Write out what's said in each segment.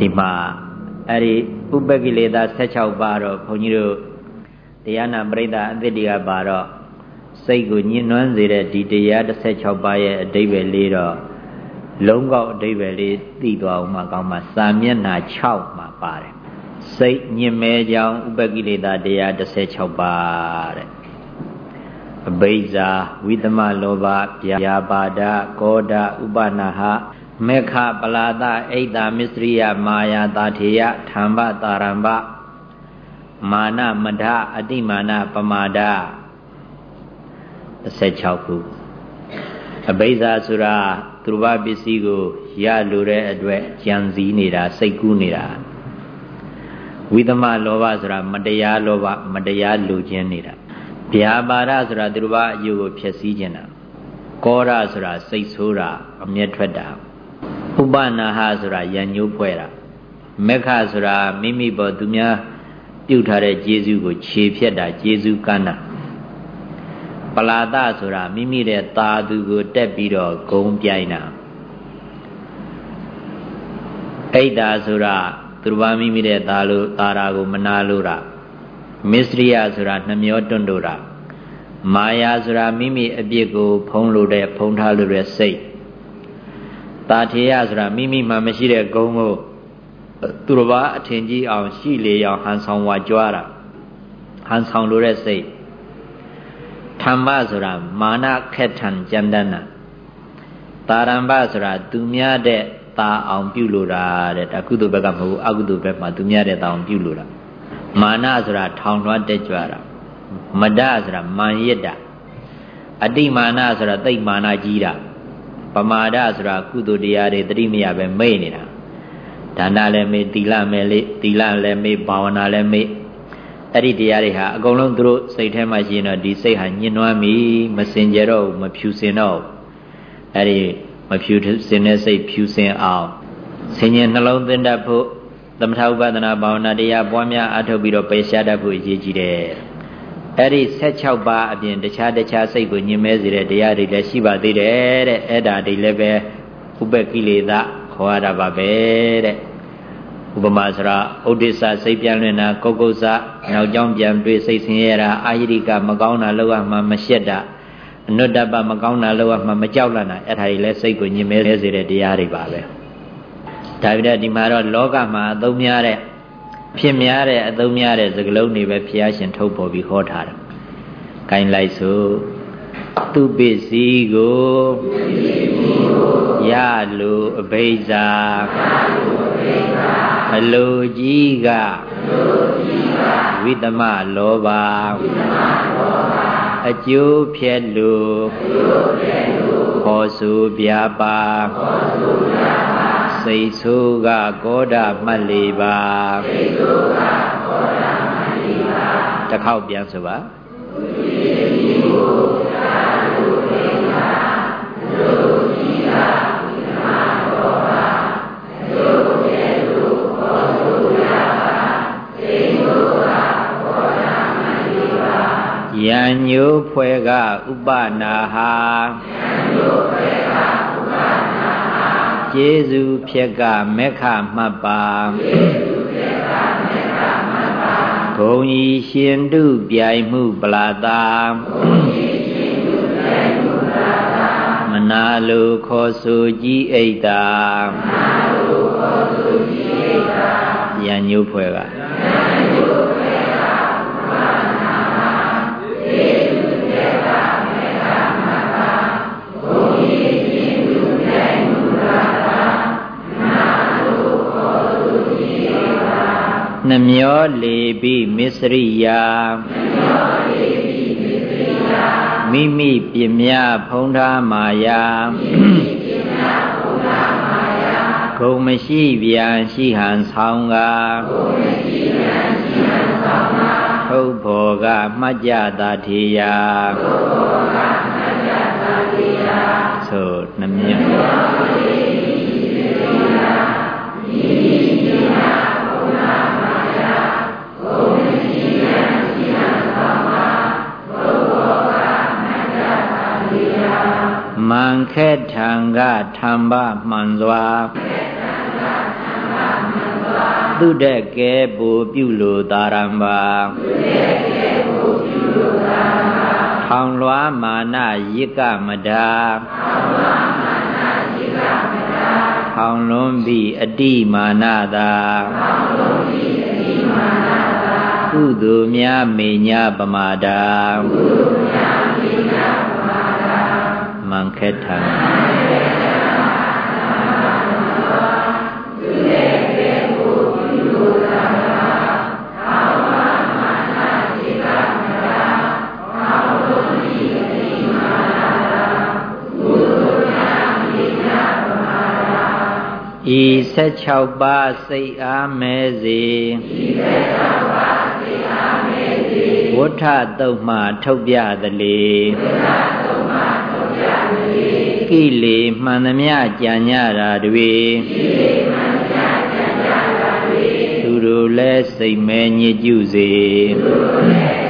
ဒီမှာအဲ့ဒီဥပကိလေသာ16ပါးတော့ဘုန်းကြီးတို့တရားနာပရိသတ်အသစ်တွေကပါတော့စိတ်ကိုညှဉ်းနှွမ်းစေတဲ့ဒီတရား16ပါးရဲ့အဓိပ္ပာယ်လေးတော့လုံးကောက်အဓိပ္ပာယ်လေးသိသွားအောင်မှကောင်းမှစာမျက်နှာ6မှာပါတယ်စိတ်ညင်မဲကြောင်းဥပကိလေသာတရား16ပါးတဲ့အဘိဇာဝိသမလောဘဗျာပါဒကောဒဥပနာဟ မေခပလာတဣဒ္ဓမစ္စရိယမာယာတာထေယဓမ္မတာရမ္ပမာနမဒအတိမာနပမာဒ16ခုအဘိဇာဆိုတာသူဘပစ္စည်းကိုရလိုတဲ့အတွက်ကြံစည်နေတာစိတ်ကူးနေတာဝိသမလောဘဆိုတာမတရားလောဘမတရားလိုချင်နေတာဗျာပါဒဆိုတာသူဘအယူကိုဖျက်ဆီးခြင်းတာကောရဆိုတာစိတ်ဆိုးတာအမျက်ထွက်တာ ဥပနာဟဆိုတာယဉ်ညိုးဖွဲ့တာမက္ခဆိုတာမိမိပေါ်သူများပြုထားတဲ့ကျေးဇူးကိုခြေဖြတ်တာကျေးဇူးကမ်းတာပလာဒဆိုတာမိမိရဲ့သာသူကိုတက်ပြီးတော့ဂုံပြိုင်တာအိတ်တာဆိုတာသူတော်ဘာမိမိတဲ့သားလို့သားရာကိုမနာလို့တာမစ္စရိယဆိုတာနှမျောတွန့်တို့တာမာယာဆိုတာမိမိအပြစ်ကို ဖုံးလို့တဲ့ဖုံးထားလို့တဲ့စိတ် တာထေယဆိုတာမိမိမှမရှိတဲ့ဂုံကိုသူတော်ဘာအထင်ကြီးအောင်ရှိလေအောင်ဟန်ဆောင်ဝါကြွားတာဟန်ဆောင်လို့တဲ့စိတ်ဓမ္မဆိုတာမာနခက်ထန်ကြမ်းတမ်းတာတာရံပဆိုတာသူများတဲ့တာအောင်ပြုလို့တာတဲ့ဒါကုသိုလ်ဘက်ကမဟုတ်အကုသိုလ်ဘက်မှာသူများတဲ့တာအောင်ပြုလို့တာမာနဆိုတာထောင်လွှမ်းတက်ကြွတာမဒဆိုတာမာန်ရစ်တာအတိမာနဆိုတာသိမာနကြီးတာ ပမာဒဆိုတာကုသိုလ်တရားတွေတတိမရပဲမိတ်နေတာဒါနလည်းမေ့သီလမယ်လေသီလလည်းမေ့ဘာဝနာလည်းမေ့အဲ့ဒီတရားတွေဟာအကုန်လုံးသူတို့စိတ်ထဲမှာရှိရင်တော့ဒီစိတ်ဟာညှဉ်းနှွမ်းပြီမစင်ကြတော့မဖြူစင်တော့အဲ့ဒီမဖြူစင်တဲ့စိတ်ဖြူစင်အောင်ဆင်ញင်နှလုံးသွင်းတတ်ဖို့သမထဥပဒနာဘာဝနာတရားပွားများအထုတ်ပြီးတော့ပယ်ရှားတတ်ဖို့အရေးကြီးတယ် အဲ့ဒီ16ပါးအပြင်တခြားတခြားစိတ်ကိုညင်မဲစေတဲ့တရားတွေလည်းရှိပါသေးတယ်တဲ့အဲ့ဒါတွေလည်းပဲဥပကိလေသာခေါ်ရတာပါပဲတဲ့ဥပမာဆိုတော့ဥဒိစ္စစိတ်ပြန်လွင်တာကုတ်ကုတ်စနောက်ကြောင်းပြန်တွေ့စိတ်ဆင်းရဲတာအာယိရိကမကောင်းတာလောက်မှမရှက်တာအနုတ္တပမကောင်းတာလောက်မှမကြောက်လန့်တာအဲ့ဒါကြီးလဲစိတ်ကိုညင်မဲစေတဲ့တရားတွေပါပဲဒါပြတဲ့ဒီမှာတော့လောကမှာအသုံးများတဲ့ ဖြစ်များတဲ့အသုံးများတဲ့စကလုံးတွေပဲဘုရားရှင်ထုတ်ပေါ်ပြီးဟောထားတယ်။ကိုင်းလိုက်ဆိုသူပစ္စည်းကိုရလိုအဘိဇာအလိုကြီးကဝိတမလောဘအကျိုးဖြက်လိုခေါ်ဆိုပြပါ စိတ်ဆိုးကကောဒမှတ်လေးပါစိတ်ဆိုးကကောဒမှတ်လေးပါတစ်ခေါက်ပြန်ဆိုပါယံညိုးဖွဲကဥပနာဟာယံညိုးဖွဲကဥပနာဟာ ကျေးဇူးဖြက်ကမက္ခမှတ်ပါကျေးဇူးဖြက်ကမက္ခမှတ်ပါဂုံဤရှင်တုပြိုင်မှုပလာတာဂုံဤရှင်တုပြိုင်မှုပလာတာမနာလိုခေါ်ဆိုကြည်အိတ်တာမနာလိုခေါ်ဆိုကြည်အိတ်တာယံညိုးဖွဲကနှ မျောလေပိမစ္စရိယာမိမိပြမြဖုံးထားမာယာဂုံမရှိပြန်ရှိဟန်ဆောင်ကထုတ်ဖော်ကမှတ်ကြတာထေယသို့နှ ခဲထံကထံဘမှန်စွာသူတက်ကဲပူပြုလိုသာရံပါထောင်လွားမာနယိကမတာထောင်လွန်ပြီးအတိမာနသာကုသိုလ်များမေညာပမာဒာမံ ခေထံဤ16ပါးစိတ်အားမဲစေဤ16ပါးစိတ်အားမဲစေဝဋ္ထတုတ်မှထုတ်ပြသလေဝဋ္ထတုတ်မှထုတ်ပြသလေ ကိလေမှန်သမျှကြံညတာတွေကိလေမှန်သမျှကြံညတာတွေသူတို့လည်းစိတ်မဲညစ်ကြစေသူတို့လည်း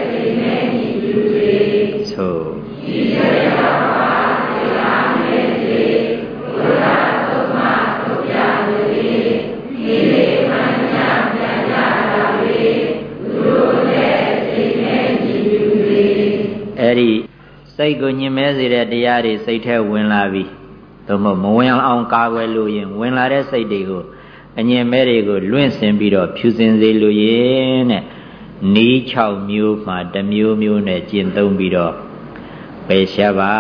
စိတ်ကိုညင်မဲစေတဲ့တရားတွေစိတ်ထဲဝင်လာပြီသို့မဟုတ်မဝင်အောင်ကာကွယ်လို့ရင်ဝင်လာတဲ့စိတ်တွေကိုအညင်မဲတွေကိုလွင့်စင်ပြီးတော့ဖြူစင်စေလို့ရင်တဲ့နီး6မျိုးမှတစ်မျိုးမျိုးနဲ့ကျင့်သုံးပြီးတော့ပယ်ရှားပါ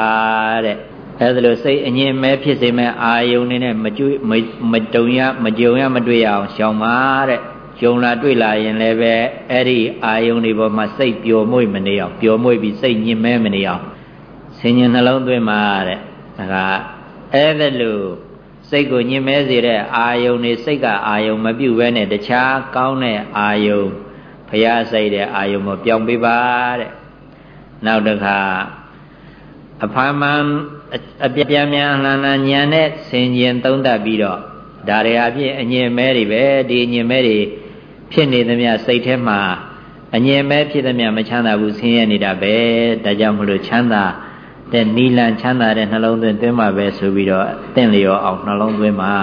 တဲ့အဲဒါလို့စိတ်အငြင်းမဲဖြစ်စေမဲ့အာယုန်နေနဲ့မကျွေးမတုံရမကြုံရမတွေ့ရအောင်ရှောင်ပါတဲ့ကြုံလာတွေ့လာရင်လည်းပဲအဲ့ဒီအာယုန်တွေပေါ်မှာစိတ်ပျော်မွေ့မနေအောင်ပျော်မွေ့ပြီးစိတ်ညင်မဲမနေအောင် ဆင်ញင်နှလုံးသွင်းပါတဲ့ဒါကအဲ့ဒါလို့စိတ်ကိုညင်မဲစေတဲ့အာယုန်တွေစိတ်ကအာယုန်မပြုတ်ဘဲနဲ့တခြားကောင်းတဲ့အာယုန်ဖျားစိတ်တဲ့အာယုန်ကိုပြောင်းပေးပါတဲ့နောက်တစ်ခါအဖာမန်အပြပြန်မြန်လှန်လှန်ညံနဲ့ဆင်ញင်သုံးတတ်ပြီးတော့ဒါတွေအဖြစ်အငြင်းမဲတွေပဲဒီအငြင်းမဲတွေဖြစ်နေသမျှစိတ်ထဲမှာအငြင်းမဲဖြစ်သမျှမချမ်းသာဘူးဆင်းရဲနေတာပဲဒါကြောင့်မလို့ချမ်းသာ တဲ့နီလန်ချမ်းသာတဲ့နှလုံးသွင်းသွင်းမှာပဲဆိုပြီးတော့တင့်လျော်အောင်နှလုံးသွင်းမှာ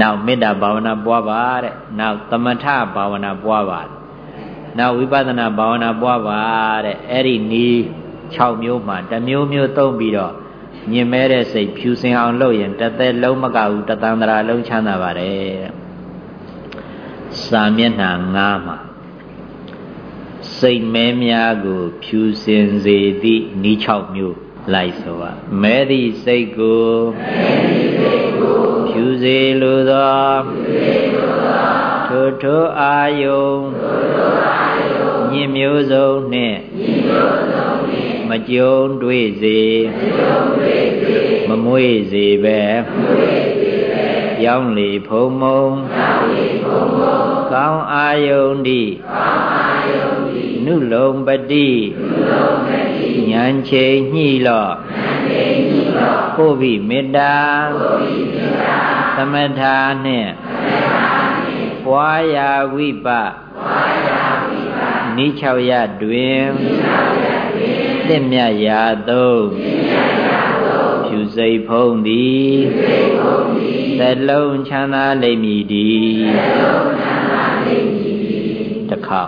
နောက်မေတ္တာဘာဝနာပွားပါတဲ့နောက်သမထဘာဝနာပွားပါနောက်ဝိပဿနာဘာဝနာပွားပါတဲ့အဲ့ဒီနီး6မျိုးမှတစ်မျိုးမျိုးသုံးပြီးတော့ညင်မဲတဲ့စိတ်ဖြူစင်အောင်လုပ်ရင်တသက်လုံးမကဘူးတသန္တရာလုံးချမ်းသာပါတယ်စာမျက်နှာ9မှာ စိတ်မဲများကို ဖြူစင်စေသည့်ဤ6မျိုးလိုက်ဆိုပါမဲသည့်စိတ်ကိုဖြူစေလိုသောထိုထိုအာယုံညင်မျိုးစုံနှင့်မကြုံတွေ့စေမမွေ့စေပဲ ရောင်းလေဖုံမုံကောင်းအာယုန်တိနုလုံပတိဉာဏ်ချိန်ညှိလော့ကိုဗိမေတ္တာသမထာနှင့်ပွားရာဝိပနိ၆ရတွင်သင့်မြတ်ရာသုံးဖြူစိတ်ဖုံးသည် သလုံးချမ်းသာလိမ့်မည်ဒီတခါ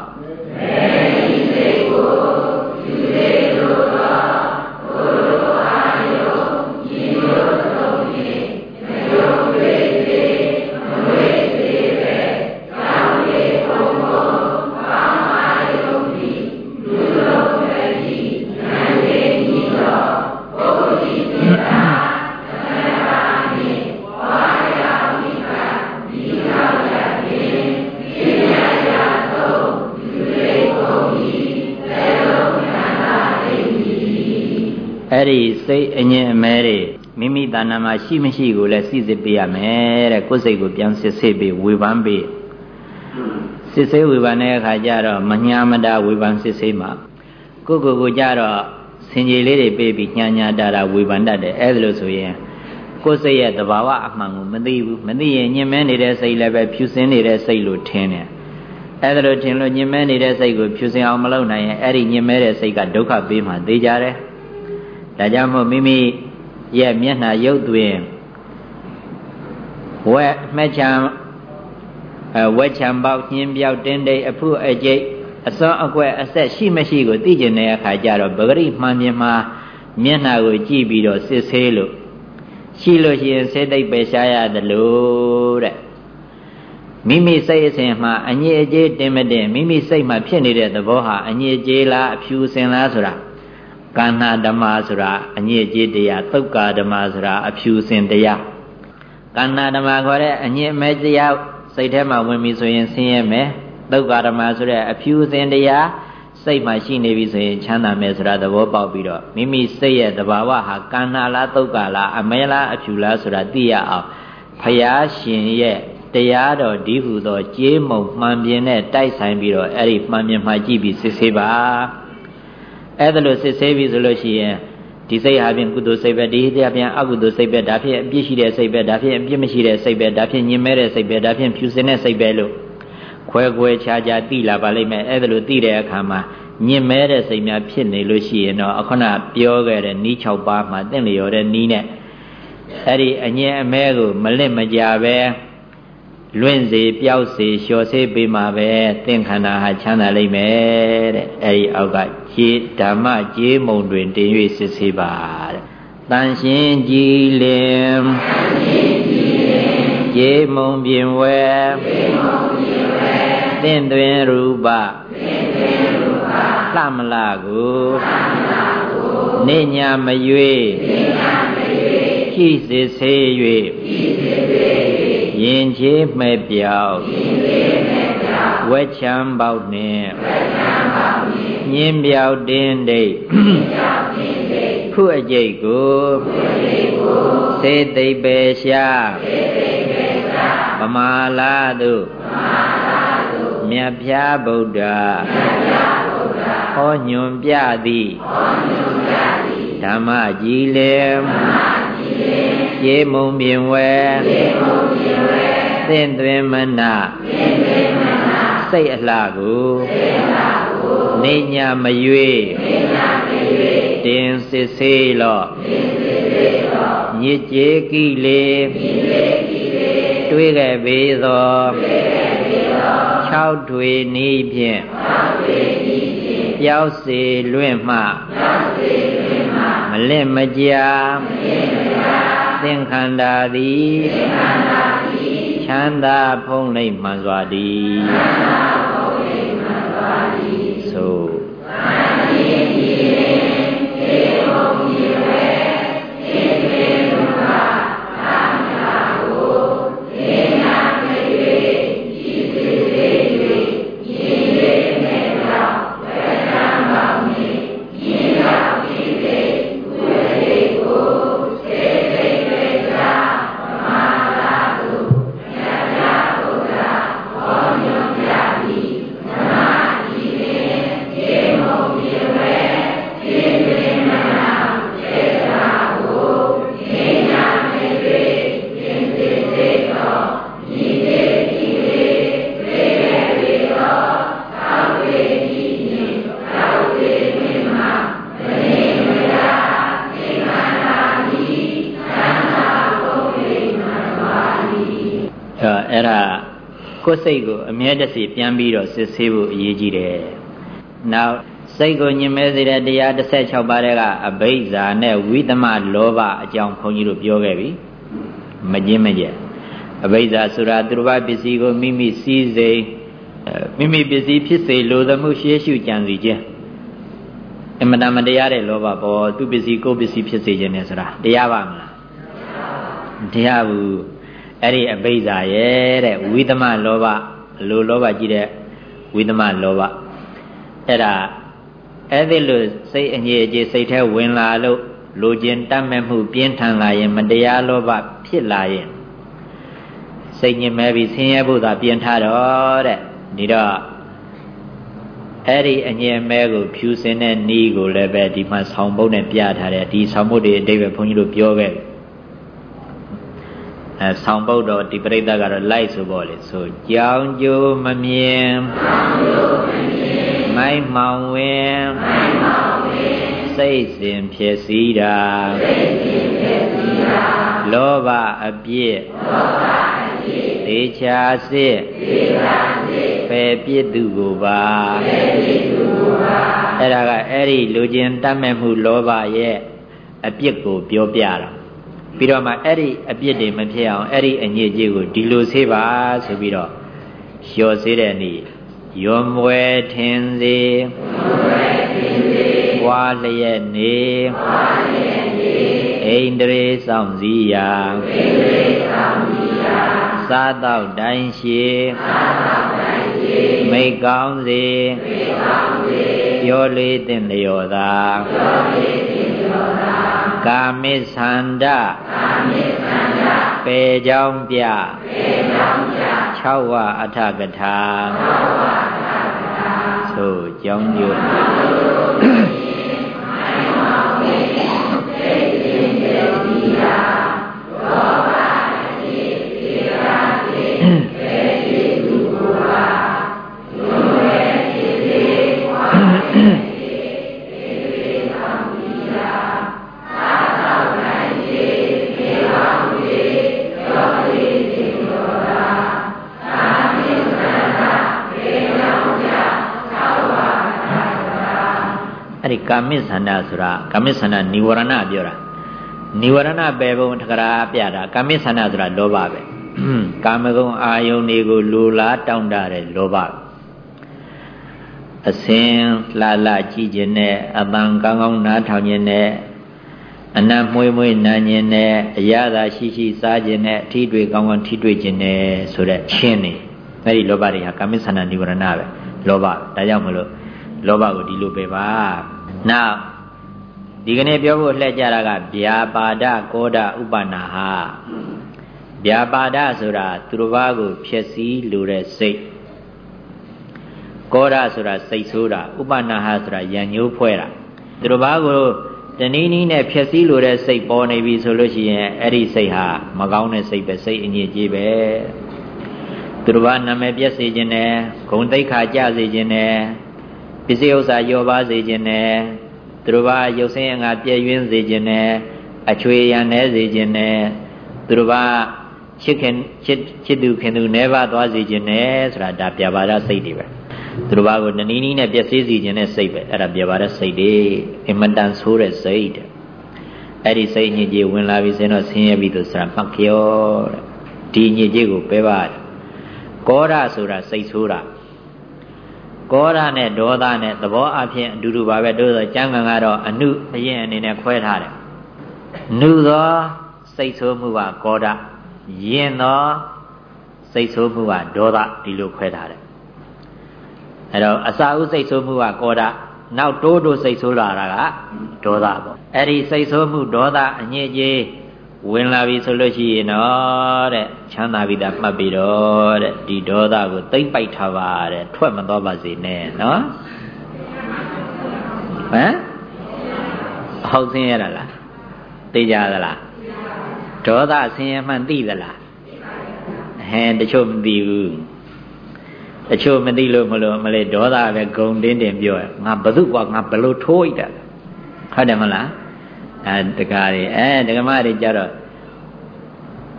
ဏ္ဍာမှာရှိမရှိကိုလည်းစိစစ်ပေးရမယ်တဲ့ကိုယ်စိတ်ကိုပြန်စစ်စစ်ပေးဝေဖန်ပေးစစ်ဆေးဝေဖန်တဲ့အခါကျတော့မညာမတာဝေဖန်စစ်ဆေးမှာကိုယ်ကိုယ်ကိုကြတော့စင်ကြီးလေးတွေပေးပြီးညာညာတာတာဝေဖန်တတ်တယ်အဲ့ဒါလို့ဆိုရင်ကိုယ်စိတ်ရဲ့သဘာဝအမှန်ကိုမသိဘူးမသိရင်ညင်မဲနေတဲ့စိတ်လည်းပဲဖြူစင်းနေတဲ့စိတ်လို့ထင်တယ်အဲ့ဒါလို့ထင်လို့ညင်မဲနေတဲ့စိတ်ကိုဖြူစင်အောင်မလုပ်နိုင်ရင်အဲ့ဒီညင်မဲတဲ့စိတ်ကဒုက္ခပေးမှသိကြတယ်ဒါကြောင့်မို့မိမိ ရဲ့မျက်နှာရုပ်သွင်းဝက်မှတ်ချံအဲဝက်ချံပေါက်ညင်းပြောက်တင်းတိတ်အဖုအကျိတ်အစွမ်းအကွက်အဆက်ရှိမရှိကိုသိကျင်တဲ့အခါကျတော့ပဂရိမှန်မြင်မှာမျက်နှာကိုကြည့်ပြီးတော့စစ်ဆေးလို့ရှိလို့ရှိရင်စေတိတ်ပဲရှားရတယ်လို့တဲ့မိမိစိတ်အစဉ်မှာအညစ်အကြေးတင်မတင်မိမိစိတ်မှာဖြစ်နေတဲ့သဘောဟာအညစ်အကြေးလားအဖြူစင်လားဆိုတာ ကာဏဓမ္မဆိုတာအညစ်အကြေးတရားသုတ်ကာဓမ္မဆိုတာအဖြူစင်တရားကာဏဓမ္မခေါ်တဲ့အညစ်အမဲတရားစိတ်ထဲမှာဝင်ပြီဆိုရင်ဆင်းရဲမယ်သုတ်ကာဓမ္မဆိုတဲ့အဖြူစင်တရားစိတ်မှာရှိနေပြီဆိုရင်ချမ်းသာမယ်ဆိုတာသဘောပေါက်ပြီးတော့မိမိစိတ်ရဲ့သဘာဝဟာကာဏလားသုတ်ကာလားအမဲလားအဖြူလားဆိုတာသိရအောင်ဖယားရှင်ရဲ့တရားတော်ဒီဟုသောကြေးမုံမှန်ပြင်းနဲ့တိုက်ဆိုင်ပြီးတော့အဲ့ဒီမှန်ပြင်းမှကြည့်ပြီးစစ်ဆေးပါ အဲ့ဒါလို့စစ်ဆေးပြီဆိုလို့ရှိရင်ဒီစိတ်ဟာဖြင့်ကုသိုလ်စိတ်ပဲဒီတရားဖြင့်အကုသိုလ်စိတ်ပဲဒါဖြင့်အပြစ်ရှိတဲ့စိတ်ပဲဒါဖြင့်အပြစ်မရှိတဲ့စိတ်ပဲဒါဖြင့်ညင်မဲတဲ့စိတ်ပဲဒါဖြင့်ဖြူစင်တဲ့စိတ်ပဲလို့ခွဲခွဲခြားခြားသိလာပါလိမ့်မယ်အဲ့ဒါလို့သိတဲ့အခါမှာညင်မဲတဲ့စိတ်များဖြစ်နေလို့ရှိရင်တော့အခုနပြောခဲ့တဲ့နီး6ပါးမှာတင့်လျော်တဲ့နီးနဲ့အဲ့ဒီအငြင်းအမဲကိုမလင့်မကြပဲ လွင့်စေပျောက်စေလျှော်စေပေးမှာပဲသင်္ခန္ဓာဟာချမ်းသာလိမ့်မယ်တဲ့အဲဒီအောက်ကခြေဓမ္မကြေးမုံတွင်တင်၍စစ်ဆေးပါတဲ့တန်ရှင်ကြည်လင်ကြေးမုံပြင်ဝဲသင်တွင်ရူပလှမလာကိုနေညာမရွေကြည်စစ်ဆေး၍ ရင်ချေးမဲ့ပြောက်ဝက်ချမ်းပေါက်နှင့်ညင်းပြောက်တင်းဒိတ်ဖုအကျိတ်ကိုစေသိပ်ပေရှာပမာလာတုမြတ်ဖျားဗုဒ္ဓဟောညွန်ပြသည်ဓမ္မကြီးလေ ရေမုံပြင်ဝဲသင်သွင်းမနာစိတ်အလှကိုနေညာမရွေတင်စစ်ဆေးလော့ညစ်ကြေကိလေတွေးခဲ့ပေသော၆ထွေနီးဖြင့်ပြောက်စေလွင့်မှမလင့်မကြာသ င်္ခန္ဓာသည်ချမ်းသာဖုံးလိမ့်မှန်စွာသည် ကိုယ်စိတ်ကိုအမြဲတစေပြန်ပြီးတော့စစ်ဆေးဖို့အရေးကြီးတယ်။နောက်စိတ်ကိုညင်မဲစေတဲ့တရား16ပါးကအဘိဇာနဲ့ဝိသမလောဘအကြောင်းခွန်ကြီးတို့ပြောခဲ့ပြီ။မကျင်းမကျက်အဘိဇာဆိုတာသူတစ်ပါးပစ္စည်းကိုမိမိစည်းစိမ်မိမိပစ္စည်းဖြစ်စေလိုသမှုရှေးရှုကြံစီခြင်းအမတမတရားတဲ့လောဘပေါ်သူပစ္စည်းကိုပစ္စည်းဖြစ်စေခြင်းနဲ့ဆိုတာတရားပါမလားတရားဘူး အဲ့ဒီအဘိဇာရဲ့တဲ့ဝိသမလောဘလိုလောဘကြီးတဲ့ဝိသမလောဘအဲ့ဒါအဲ့ဒီလိုစိတ်အငြိအကျေးစိတ်ထဲဝင်လာလို့လိုခြင်းတတ်မဲ့မှုပြင်းထန်လာရင် မတရားလောဘဖြစ်လာရင်စိတ်ညစ်မဲ့ပြီးဆင်းရဲဖို့သာပြင်ထားတော့တဲ့ဒီတော့အဲ့ဒီအငြင်းမဲကိုဖြူစင်တဲ့နီးကိုလည်းပဲဒီမှာဆောင်းပုတ်နဲ့ပြထားတယ်ဒီဆောင်းပုတ်တွေအတိတ်ပဲဘုန်းကြီးတို့ပြောခဲ့ပြီ အဲဆောင်ပုတ်တော်ဒီပြိဿကတော့လိုက်ဆိုပေါ့လေဆိုကြောင်ကျိုးမမြင်မိုင်းမောင်ဝင်စိတ်စဉ်ဖြစ်စည်းတာလောဘအပြစ်သေချာစစ်ပယ်ပြစ်သူကိုပါအဲ့ဒါကအဲ့ဒီလူချင်းတတ်မဲ့မှုလောဘရဲ့အပြစ်ကိုပြောပြတာ ပြီးတော့မှအဲ့ဒီအပြစ်တွေမဖြစ်အောင်အဲ့ဒီအညစ်အကြေးကိုဒီလိုဆေးပါဆိုပြီးတော့လျှော်ဆေးတဲ့နေ့ယွန်မွယ်ထင်စေဝါလျက်နေဣန္ဒြေဆောင်စည်းရာစားတော့တိုင်းရှိမိကောင်းစေပြောလေးတင်လျော်သာ ကာမိသန္ဒပေကြောင်းပြ6ဝအထကထာသို့ကြောင်းညွ ကာမိသန္တာဆိုတာကာမိသန္တာនិဝရဏပြောတာនិဝရဏပဲဘုံထကရာပြတာကာမိသန္တာဆိုတာလောဘပဲကာမဂုဏ်အာယုန်တွေကိုလိုလားတောင့်တတဲ့လောဘအစင်လှလှကြည့်ခြင်းနဲ့အပန်ကောင်းကောင်းနားထောင်ခြင်းနဲ့အနတ်မွေးမွေးနာကျင်နဲ့အရသာရှိရှိစားခြင်းနဲ့အထီးတွေကောင်းကောင်းထိတွေ့ခြင်းနဲ့ဆိုတဲ့ချင်းနေအဲ့ဒီလောဘတွေဟာကာမိသန္တာនិဝရဏပဲလောဘဒါကြောင့်မလို့လောဘကိုဒီလိုပဲပါ နောက်ဒီကနေ့ပြောဖို့လှည့်ကြတာကဗျာပါဒကောဒဥပနာဟာဗျာပါဒဆိုတာသူတစ်ပါးကိုဖြစ်စည်းလိုတဲ့စိတ်ကောဒဆိုတာစိတ်ဆိုးတာဥပနာဟဆိုတာယံညိုးဖွဲ့တာသူတစ်ပါးကိုတနည်းနည်းနဲ့ဖြစ်စည်းလိုတဲ့စိတ်ပေါ်နေပြီဆိုလို့ရှိရင်အဲ့ဒီစိတ်ဟာမကောင်းတဲ့စိတ်ပဲစိတ်အညစ်အကြေးပဲသူတစ်ပါးနာမည်ပြည့်စေခြင်းနဲ့ဂုံတိတ်ခါကြစေခြင်းနဲ့ပစ္စည်းဥစ္စာရောပါစေခြင်းနဲ့ သူတို့ဘာရုပ်ဆင်းအငါပြည့်ရင်းစေခြင်းနဲ့အချွေရန်နေစေခြင်းနဲ့သူတို့ဘာချစ်ခင်ချစ်ချစ်သူခင်သူနေပါသွားစေခြင်းနဲ့ဆိုတာဒါပြပါဒစိတ်တွေပဲသူတို့ဘာကိုနနီးနီးနဲ့ပြည့်စည်စေခြင်းနဲ့စိတ်ပဲအဲ့ဒါပြပါဒစိတ်တွေအင်မတန်ဆိုးတဲ့စိတ်တဲ့အဲ့ဒီစိတ်ညစ်ကြေးဝင်လာပြီဆိုတော့ဆင်းရဲပြီလို့ဆိုတာမှတ်ကြောတဲ့ဒီညစ်ကြေးကိုပယ်ပါတယ်ကောရဆိုတာစိတ်ဆိုးတာ ကောရနဲ့ဒေါသနဲ့သဘောအဖြစ်အတူတူပါပဲတို့ဆိုကျမ်းဂန်ကတော့အနုအရင်အနေနဲ့ခွဲထားတယ်နုသောစိတ်ဆိုးမှုကကောဒယင်သောစိတ်ဆိုးမှုကဒေါသဒီလိုခွဲထားတယ်အဲတော့အစာဥစိတ်ဆိုးမှုကကောဒနောက်တိုးတိုးစိတ်ဆိုးလာတာကဒေါသပေါ့အဲ့ဒီစိတ်ဆိုးမှုဒေါသအညစ်အကြေး ဝင်လာပြီဆိုလို့ရှိရင်တော့တဲ့ချမ်းသာပြီတာမှတ်ပြီးတော့တဲ့ဒီဒေါသကိုသိမ့်ပိုက်ထားပါတဲ့ထွက်မသွားပါစေနဲ့နော်ဟမ်ဟုတ်ဆင်းရတာလားသိကြသလားဒေါသဆင်းရဲမှန်သိသလားဟဲတချို့မသိဘူးတချို့မသိလို့မလို့မလဲဒေါသပဲဂုံတင်းတင်ပြောငါဘသူကွာငါဘလို့ထိုးလိုက်တာဟုတ်တယ်မလား အဲတကားတွေအဲဒကမတွေကြတော့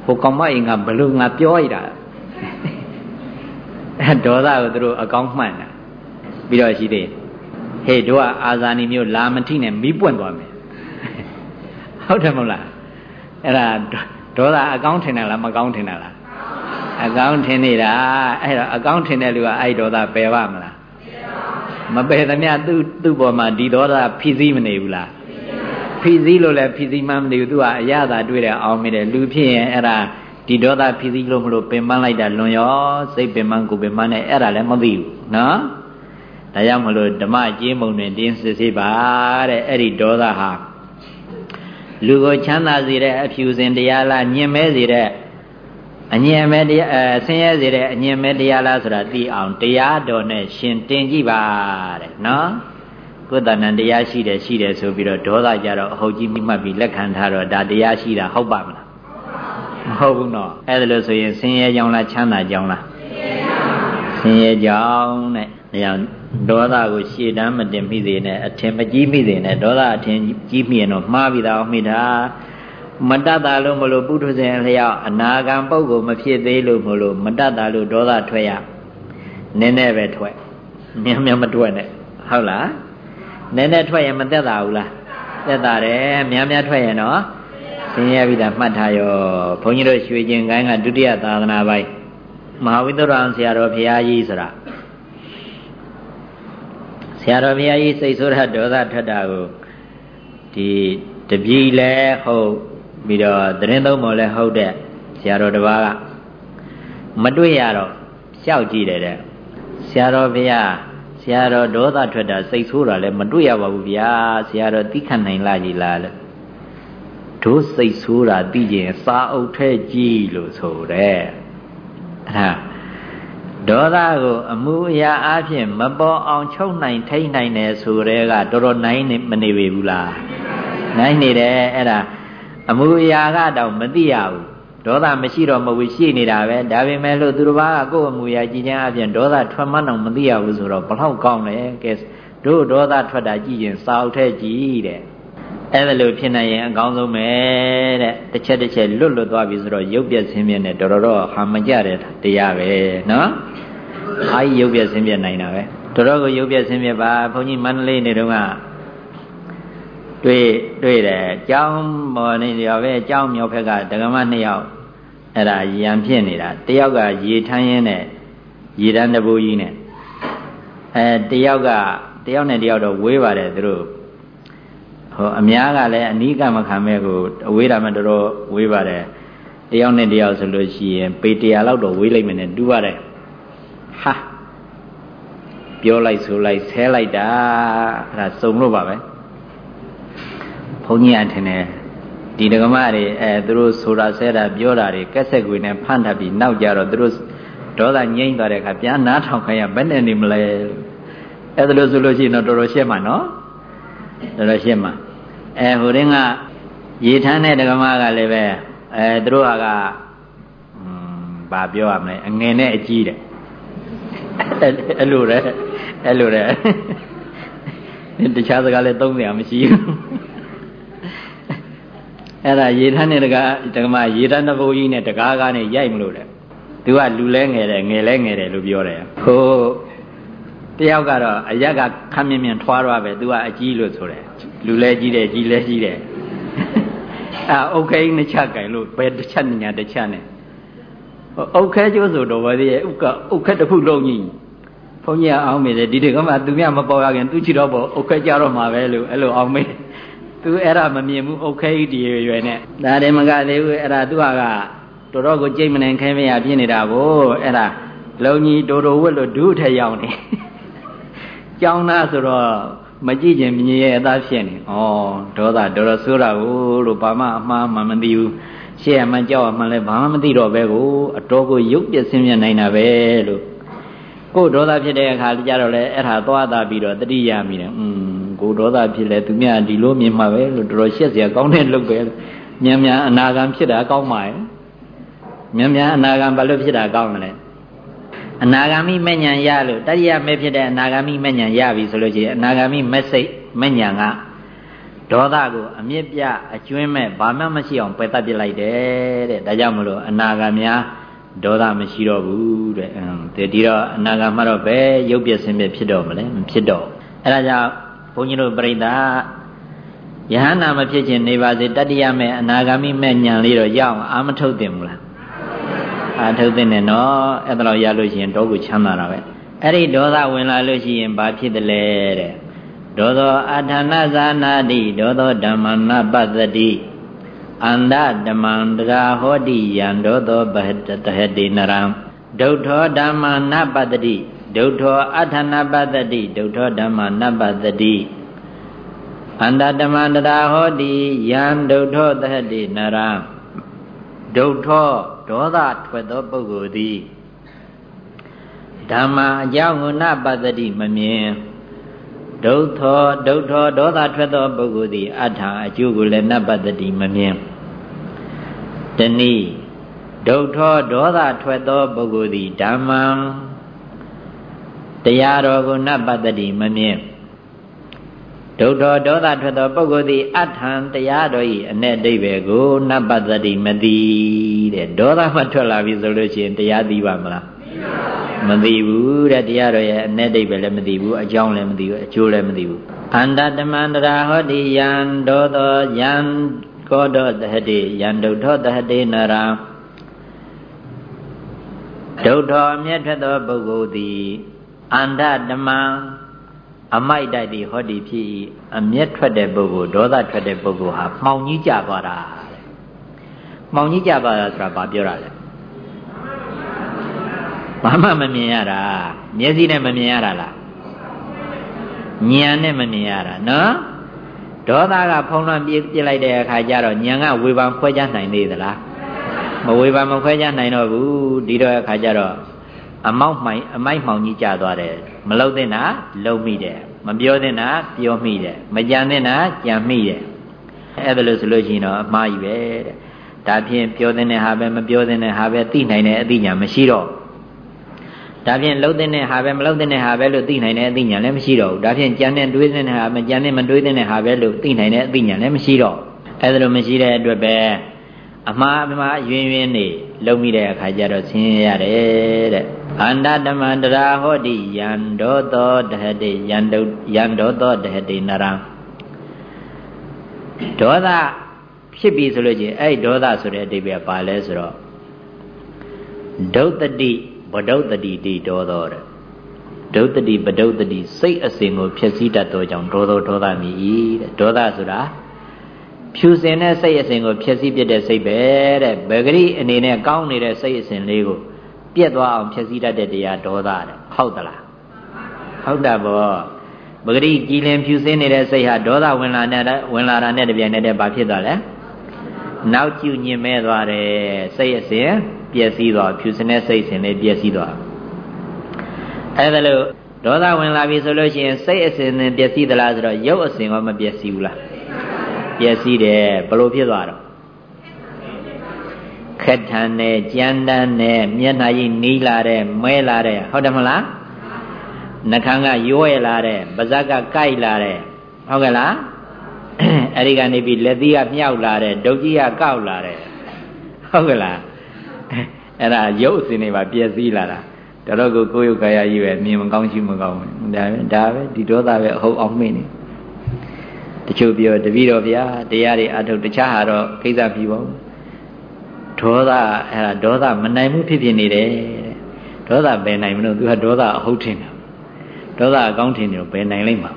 ဟိုကောင်မရင်ကဘလို့ငါပြောရတာအဲဒေါသကိုသူတို့အကောင်းမှန်တာပြီးတော့ရှိသေးဟေ့တို့ကအာဇာနည်မျိုးလာမထိနဲ့မီးပွင့်သွားမယ်ဟုတ်တယ်မဟုတ်လားအဲ့ဒါဒေါသအကောင်းထင်တယ်လားမကောင်းထင်တယ်လားအကောင်းထင်နေတာအဲ့တော့အကောင်းထင်တဲ့လူကအဲ့ဒေါသပယ်ပါမလားမပယ်သမျှသူ့သူ့ပေါ်မှာဒီဒေါသဖိစီးမနေဘူးလား ဖိစီးလို့လည်းဖိစီးမှမနေဘူးသူကအရသာတွေ့တယ်အောင်မိတယ်လူဖြစ်ရင်အဲ့ဒါဒီဒေါသဖိစီးလို့မလို့ပင်ပန်းလိုက်တာလွန်ရောစိတ်ပင်ပန်းကိုပင်ပန်းနဲ့အဲ့ဒါလည်းမသိဘူးနော်ဒါကြောင့်မလို့ဓမ္မကြေးမုံတွင်တင်းစစ်စစ်ပါတဲ့အဲ့ဒီဒေါသဟာလူကိုချမ်းသာစေတဲ့အဖြူစင်တရားလားညင်မဲစေတဲ့အညင်မဲတရားအဲဆင်းရဲစေတဲ့အညင်မဲတရားလားဆိုတာသိအောင်တရားတော်နဲ့ရှင်တင်ကြည့်ပါတဲ့နော် ကိုယ်တဏ္ဍတရားရှိတယ်ရှိတယ်ဆိုပြီးတော့ဒေါသကြတော့အဟုတ်ကြီးမိမှတ်ပြီးလက်ခံထားတော့ဒါတရားရှိတာဟုတ်ပါမလားမဟုတ်ဘူးနော်အဲ့ဒါလို့ဆိုရင်ဆင်းရဲကြောင်းလားချမ်းသာကြောင်းလားဆင်းရဲကြောင်းတဲ့ဒါကြောင့်ဒေါသကိုရှေ့တန်းမတင်မိသေးနဲ့အထင်မကြီးမိသေးနဲ့ဒေါသအထင်ကြီးမိရင်တော့မှားပြီးသားမိတာမတတ်တာလို့မလို့ပုထုဇဉ်အလျောက်အနာဂံပုဂ္ဂိုလ်မဖြစ်သေးလို့မလို့မတတ်တာလို့ဒေါသထွက်ရနည်းနည်းပဲထွက်များများမထွက်နဲ့ဟုတ်လား နည်းနည်းထွက်ရင်မသက်သာဘူးလားသက်သာတယ်များများထွက်ရင်တော့ဆင်းရဲပြီးတာမှတ်ထားရောဘုန်းကြီးတို့ရွှေကျင်ကိုင်းကဒုတိယသာသနာပိုင်မဟာဝိသုရံဆရာတော်ဘုရားကြီးဆိုတာဆရာတော်ဘုရားကြီးစိတ်ဆိုးတဲ့ဒေါသထွက်တာကိုဒီတပြီလဲဟုတ်ပြီးတော့သတင်းသုံးပေါ်လဲဟုတ်တဲ့ဆရာတော်တစ်ပါးကမတွေ့ရတော့ရှောက်ကြည့်တယ်တဲ့ဆရာတော်ဘုရားဆ ရာတော်ဒေါသထွက်တာစိတ်ဆိုးတာလဲမတွေ့ရပါဘူးဗျာဆရာတော်သိခံနိုင်လားကြီးလားလဲတို့စိတ်ဆိုးတာသိကျင်စာအုပ်ထဲကြည့်လို့ဆိုတဲ့အဲ့ဒါဒေါသကိုအမှုအရာအဖြစ်မပေါ်အောင်ချုပ်နိုင်ထိတ်နိုင်တယ်ဆိုတဲ့ကတော်တော်နိုင်နေမနေပြီဘူးလားနိုင်နေတယ်အဲ့ဒါအမှုအရာကတော့မသိရဘူး ဒေါသမရှိတော့မဟုတ်ရှိနေတာပဲဒါပေမဲ့လို့သူတစ်ပါးကကိုယ့်အမှုအရာကြည်ချမ်းအပြင်ဒေါသထွက်မှန်းတော့မသိရဘူးဆိုတော့ဘလောက်ကောင်းလဲကဲတို့ဒေါသထွက်တာကြည်ရင်စာအုပ်ထဲကြည်တဲ့အဲ့ဒါလို့ဖြစ်နိုင်ရင်အကောင်းဆုံးပဲတဲ့တစ်ချက်တစ်ချက်လွတ်လွတ်သွားပြီဆိုတော့ရုပ်ပြက်ဆင်းပြနဲ့တော်တော်ဟာမကြတဲ့တရားပဲနော်အာကြီးရုပ်ပြက်ဆင်းပြနိုင်တာပဲတော်တော်ကိုရုပ်ပြက်ဆင်းပြပါဘုန်းကြီးမန္တလေးနေတော့ကတွေ့တွေ့တယ်ကျောင်းမော်နေရောပဲကျောင်းမြောက်ဖက်ကဒကမနှစ်ယောက် အဲ့ဒါရံဖြစ်နေတာတယောက်ကရေထမ်းရင်းနဲ့ရေတန်းတပူကြီးနဲ့အဲတယောက်ကတယောက်နဲ့တယောက်တော့ဝေးပါတယ်သူတို့ဟိုအများကလည်းအနိကမခံမဲ့ကိုအဝေးတာမှတော်တော်ဝေးပါတယ်တယောက်နဲ့တယောက်ဆိုလို့ရှိရင်ပေတရာလောက်တော့ဝေးလိုက်မယ်နဲ့တူပါတယ်ဟာပြောလိုက်ဆိုလိုက်ဆဲလိုက်တာအဲ့ဒါစုံလို့ပါပဲဘုန်းကြီးအထင်တယ် ဒီဒကမတွေအဲသူတို့ဆိုတာဆဲတာပြောတာတွေကက်ဆက်ကွေနဲ့ဖန့်ထပ်ပြီးနောက်ကြတော့သူတို့ဒေါသငြိမ့်သွားတဲ့အခါပြန်နားထောင်ခိုင်းရဘယ်နဲ့နေမလဲအဲ့ဒါလို့ဆိုလို့ရှိရင်တော့တော်တော်ရှက်မှာနော်တော်တော်ရှက်မှာအဲဟိုတင်းကရေထမ်းတဲ့ဒကမကလည်းပဲအဲသူတို့ဟာကอืมဘာပြောရမလဲအငယ်နဲ့အကြီးတဲ့အဲ့လိုတဲ့အဲ့လိုတဲ့တခြားစကားလည်းသုံးစရာမရှိဘူး အဲ့ဒါရေထမ်းတဲ့တကားတကမရေထမ်းတဘိုးကြီးနဲ့တကားကားနဲ့ရိုက်မလို့တဲ့သူကလူလဲငယ်တယ်ငယ်လဲငယ်တယ်လို့ပြောတယ်ဟိုတယောက်ကတော့အရက်ကခမ်းမြင်မြင်ထွားတော့ပဲသူကအကြီးလို့ဆိုတယ်လူလဲကြီးတယ်ကြီးလဲကြီးတယ်အာအုတ်ခဲနှစ်ချက်ကြိုင်လို့ဘယ်တစ်ချက်ညာတစ်ချက်နဲ့အုတ်ခဲကျိုးဆိုတော့ဘာသေးရဲ့ဥကအုတ်ခဲတစ်ခုလုံးကြီးဘုန်းကြီးအောင်မေတယ်ဒီတကမှသူမြမပေါ်ရခင်သူချီတော့ပေါ့အုတ်ခဲကြတော့မှာပဲလို့အဲ့လိုအောင်မေ သူအဲ့ဒါမမြင်ဘူးအုတ်ခဲကြီးတည်ရွယ်နဲ့ဒါတယ်မကသေးဘူးအဲ့ဒါသူဟာကတော်တော်ကိုကြိတ်မနိုင်ခဲမရပြင်းနေတာကိုအဲ့ဒါလုံကြီးတိုးတိုးဝက်လို့ဒုထက်ရောက်နေကြောင်းသားဆိုတော့မကြည့်ခြင်းမြင်ရဲ့အသားဖြစ်နေဩဒေါသတော်တော်ဆိုးတာကိုလို့ဘာမှအမှားမှမသိဘူးရှေ့အမှန်ကြောက်အမှန်လဲဘာမှမသိတော့ပဲကိုအတော်ကိုရုပ်ပြဆင်းပြနိုင်တာပဲလို့ကိုဒေါသဖြစ်တဲ့အခါကြတော့လေအဲ့ဒါသွားတာပြီးတော့တတိယမိတယ်อืม ကိုဒေါသဖြစ်လဲသူမြဒီလိုမြင်မှာပဲလို့တော်တော်ရှက်စရာကောင်းတဲ့လုပ်ပဲမြန်မြန်အနာဂံဖြစ်တာကောင်းပါရဲ့မြန်မြန်အနာဂံဘာလို့ဖြစ်တာကောင်းမလဲအနာဂါမိမဉ္ဇဉ်ရလို့တတိယမဲ့ဖြစ်တဲ့အနာဂါမိမဉ္ဇဉ်ရပြီဆိုလို့ရှိရင်အနာဂါမိမစိတ်မဉ္ဇဉ်ကဒေါသကိုအမြင့်ပြအကျွင်းမဲ့ဘာမှမရှိအောင်ပယ်တတ်ပြလိုက်တယ်တဲ့ဒါကြောင့်မလို့အနာဂါများဒေါသမရှိတော့ဘူးတဲ့ဒီတော့အနာဂါမှတော့ဘယ်ရုပ်ပြဆင်းပြဖြစ်တော့မလဲမဖြစ်တော့အဲဒါကြောင့် ဘုန်းကြီးတို့ပြိဿယဟန္တာမဖြစ်ခြင်းနေပါစေတတိယမဲ့အနာဂါမိမဲ့ဉာဏ်လေးတော့ရအောင်အာမထုတ်တင်ဘူးလားအာထုတ်တဲ့နဲ့နော်အဲ့ဒါတော့ရလို့ရှိရင်တောကိုချမ်းသာတာပဲအဲ့ဒီဒေါသဝင်လာလို့ရှိရင်ဘာဖြစ်တယ်လဲတဲ့ဒေါသောအထာဏဇာနာတိဒေါသောဓမ္မနာပတ္တိအန္တဓမ္မန္တရာဟောတိယံဒေါသောဘဟတဟတိနရံဒုထောဓမ္မနာပတ္တိ ဒုထောအထာဏပတ္တိဒုထောဓမ္မနာပတ္တိအန္တဓမ္မန္တရာဟောတိယံဒုထောသဟတိနရံဒုထောဒေါသထွက်သောပုဂ္ဂိုလ်သည်ဓမ္မအကြောင်းကိုနပတ္တိမမြင်ဒုထောဒုထောဒေါသထွက်သောပုဂ္ဂိုလ်သည်အထာအကျိုးကိုလည်းနပတ္တိမမြင်တနည်းဒုထောဒေါသထွက်သောပုဂ္ဂိုလ်သည်ဓမ္မံ တရားတော်ကိုနပတ္တိမမြင်ဒုထောဒေါသထွက်သောပုဂ္ဂိုလ်သည်အထံတရားတော်၏အ내အဓိပ္ပာယ်ကိုနပတ္တိမသိတဲ့ဒေါသမထွက်လာပြီဆိုလို့ရှိရင်တရားသိပါမလားမသိဘူးတဲ့တရားတော်ရဲ့အ내အဓိပ္ပာယ်လည်းမသိဘူးအကြောင်းလည်းမသိဘူးအကျိုးလည်းမသိဘူးအန္တတမန္တရာဟောတိယံဒေါသောယံကောဒောတဟတိယံဒုထောတဟတိနရာဒုထောအမျက်ထွက်သောပုဂ္ဂိုလ်သည် အန္တတမံအမိုက်တိုက်ဒီဟောဒီဖြစ်အမျက်ထွက်တဲ့ပုဂ္ဂိုလ်ဒေါသထွက်တဲ့ပုဂ္ဂိုလ်ဟာမှောင်ကြီးကြသွားတာတဲ့မှောင်ကြီးကြသွားတာဆိုတာဘာပြောတာလဲဘာမှမမြင်ရတာမျက်စိနဲ့မမြင်ရတာလားဉာဏ်နဲ့မမြင်ရတာနော်ဒေါသကဖုံးလွှမ်းပြစ်ပြစ်လိုက်တဲ့အခါကျတော့ဉာဏ်ကဝေဖန်ခွဲခြားနိုင်သေးသလားမဝေဖန်မခွဲခြားနိုင်တော့ဘူးဒီတော့အခါကျတော့ အမောက်မှိုင်အမိုက်မှောင်ကြီးကျသွားတယ်မလုံတဲ့နာလုံမိတယ်မပြောတဲ့နာပြောမိတယ်မကြံတဲ့နာကြံမိတယ်အဲ့ဒါလို့ဆိုလို့ရှိရင်တော့အမှားကြီးပဲတဲ့ဒါဖြင့်ပြောတဲ့ဟာပဲမပြောတဲ့ဟာပဲသိနိုင်တဲ့အသိဉာဏ်မရှိတော့ဒါဖြင့်လှုပ်တဲ့ဟာပဲမလှုပ်တဲ့ဟာပဲလို့သိနိုင်တဲ့အသိဉာဏ်လည်းမရှိတော့ဘူးဒါဖြင့်ကြံတဲ့တွေးတဲ့ဟာမကြံတဲ့မတွေးတဲ့ဟာပဲလို့သိနိုင်တဲ့အသိဉာဏ်လည်းမရှိတော့အဲ့ဒါလိုမရှိတဲ့အတွက်ပဲ အမှားအမှားယွင်းယွင်းနေလုံးမိတဲ့အခါကျတော့ဆင်းရဲရတယ်တဲ့အန္တတမန္တရာဟောတိယံဒောသောတဟတိယံတုယံဒောသောတဟတိနရံဒေါသဖြစ်ပြီဆိုလို့ချင်းအဲ့ဒေါသဆိုတဲ့အတိပ္ပယ်ပါလဲဆိုတော့ဒုတ်တတိဗဒုတ်တတိတိဒေါသောတဲ့ဒုတ်တတိဗဒုတ်တတိစိတ်အစဉ်ကိုဖြစ်စည်းတတ်သောကြောင့်ဒေါသောဒေါသမီတဲ့ဒေါသဆိုတာ ဖြူစင်တဲ့စိတ်အစဉ်ကိုဖြစ်စည်းပြတဲ့စိတ်ပဲတဲ့ဗဂရိအနေနဲ့ကောင်းနေတဲ့စိတ်အစဉ်လေးကိုပြက်သွားအောင်ဖြစ်စည်းတတ်တဲ့တရားဒေါသတဲ့ဟုတ်သလားဟုတ်တာပေါ့ပဂရိကြည်လင်ဖြူစင်းနေတဲ့စိတ်ဟာဒေါသဝင်လာတဲ့ဝင်လာတာနဲ့တပြိုင်နက်တည်းဘာဖြစ်သွားလဲနောက်ကျညင်မဲ့သွားတယ်စိတ်အစဉ်ပျက်စီးသွားဖြူစင်းတဲ့စိတ်စဉ်လေးပျက်စီးသွားအဲဒါလို့ဒေါသဝင်လာပြီဆိုလို့ရှိရင်စိတ်အစဉ်နဲ့ပျက်စီးသလားဆိုတော့ရုပ်အစဉ်ကမပျက်စီးဘူးလား ပျက်စီးတယ်ဘလို့ဖြစ်သွားတော့ခက်ထန်နဲ့ကြမ်းတမ်းနဲ့မျက်နှာကြီးနီးလာတဲ့မဲလာတဲ့ဟုတ်တယ်မလားနှခမ်းကရွဲ့လာတဲ့ပါးစပ်ကကိုက်လာတဲ့ဟုတ်ကဲ့လားအဲ့ဒီကနေပြီးလက်သီးကမြောက်လာတဲ့ဒုတ်ကြီးကကောက်လာတဲ့ဟုတ်ကဲ့လားအဲ့ဒါရုပ်အစဉ်တွေပါပြည့်စည်လာတာတော်တော့ကိုကိုယ်ရုပ်ကာယကြီးပဲမြင်မကောင်းရှိမကောင်းဘူးဒါပဲဒါပဲဒီဒေါသပဲအဟုတ်အောင်မိနေ တချို့ပြောတပည့်တော်ဗျာတရားတွေအထုတ်တခြားဟာတော့ကိစ္စပြီပါဘူးဒေါသအဲ့ဒါဒေါသမနိုင်မှုဖြစ်ဖြစ်နေတယ်ဒေါသဘယ်နိုင်မလို့သူကဒေါသအဟုတ်ထင်တယ်ဒေါသအကောင်းထင်တယ်ဘယ်နိုင်လိမ့်မှာ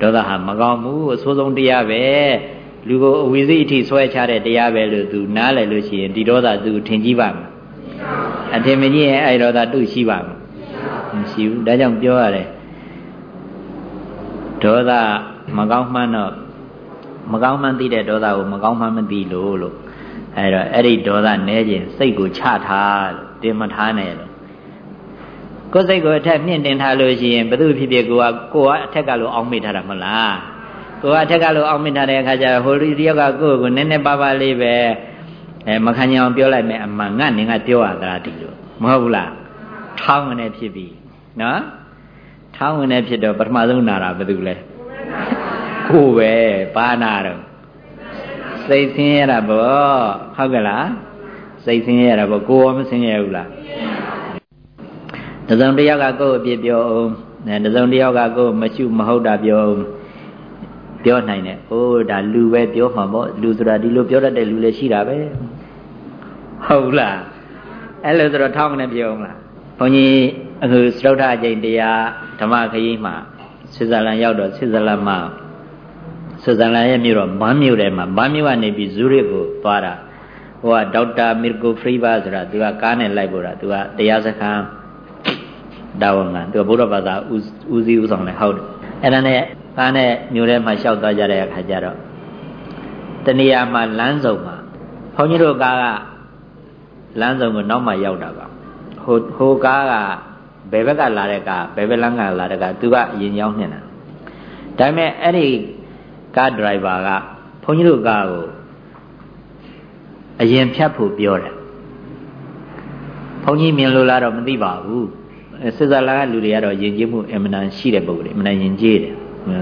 ဒေါသဟာမကောင်းဘူးအဆိုးဆုံးတရားပဲလူကိုအဝိဇ္ဇိအထိဆွဲချတဲ့တရားပဲလို့သူနားလည်လို့ရှိရင်ဒီဒေါသသူထင်ကြီးပါမလားအထင်မကြီးရင်အဲ့ဒေါသသူ့ရှိပါမလားမရှိဘူးဒါကြောင့်ပြောရတယ်ဒေါသ မကောင်းမှန်းတော့မကောင်းမှန်းသိတဲ့ဒေါသကိုမကောင်းမှန်းမသိလို့လို့အဲ့တော့အဲ့ဒီဒေါသနဲခြင်းစိတ်ကိုချထားတင်မထားနဲ့လို့ကိုယ်စိတ်ကိုအထက်မြင့်တင်ထားလို့ရှိရင်ဘသူဖြစ်ဖြစ်ကိုကကိုကအထက်ကလို့အောင်းမိထားတာမလားကိုကအထက်ကလို့အောင်းမိထားတဲ့အခါကျဟိုလူတယောက်ကကိုယ့်ကိုနည်းနည်းပါးပါးလေးပဲအဲမခံကြအောင်ပြောလိုက်မယ်အမှန်ငါနေငါပြောရတာဒီလိုမဟုတ်ဘူးလားထောင်းနေဖြစ်ပြီနော်ထောင်းနေဖြစ်တော့ပထမဆုံးနာတာဘယ်သူလဲ ကိုပဲဘာနာတော့စိတ်ဆင်းရဲတာပေါ့ဟုတ်ကဲ့လားစိတ်ဆင်းရဲတာပေါ့ကိုယ်ရောမဆင်းရဲဘူးလားတစုံတစ်ယောက်ကကိုယ်အပြစ်ပြောအောင်တစုံတစ်ယောက်ကကိုယ်မရှုမဟုတ်တာပြောအောင်ပြောနိုင်တယ်။အိုးဒါလူပဲပြောမှာပေါ့လူဆိုတာဒီလိုပြောတတ်တဲ့လူလည်းရှိတာပဲ။ဟုတ်လား။အဲ့လိုဆိုတော့ထောင်းကနေပြောအောင်လား။ဘုန်းကြီးအခုစတုထအကျင့်တရားဓမ္မခရီးမှာဆွစ်ဇာလန်ရောက်တော့ဆွစ်ဇာလန်မှာ ဆွစ်ဇာလန်ရဲ့မြို့တော့ဘန်းမြို့ထဲမှာဘန်းမြို့ကနေပြီးဇူရစ်ကိုသွားတာဟိုကဒေါက်တာမီကိုဖရီဘာဆိုတာသူကကားနဲ့လိုက်ပို့တာသူကတရားစခန်းတာဝန်ခံသူကဘုရားဘာသာဦးစီးဦးဆောင်တယ်ဟုတ်တယ်အဲ့ဒါနဲ့ကားနဲ့မြို့ထဲမှာလျှောက်သွားကြတဲ့အခါကျတော့တနေရာမှာလမ်းစုံမှာဘုန်းကြီးတို့ကားကလမ်းစုံကိုနောက်မှရောက်တာပါဟိုဟိုကားကဘယ်ဘက်ကလာတဲ့ကားဘယ်ဘက်လမ်းကလာတဲ့ကားသူကအရင်ရောက်နေတာဒါပေမဲ့အဲ့ဒီ ကားဒရိုင်ဘာကဘုန်းကြီးတို့ကားကိုအရင်ဖြတ်ဖို့ပြောတယ်ဘုန်းကြီးမြင်လို့လားတော့မသိပါဘူးဆွစ်ဇာလန်ကလူတွေကတော့ယဉ်ကျေးမှုအမှန်တန်ရှိတဲ့ပုံတွေအမှန်တန်ယဉ်ကျေးတယ်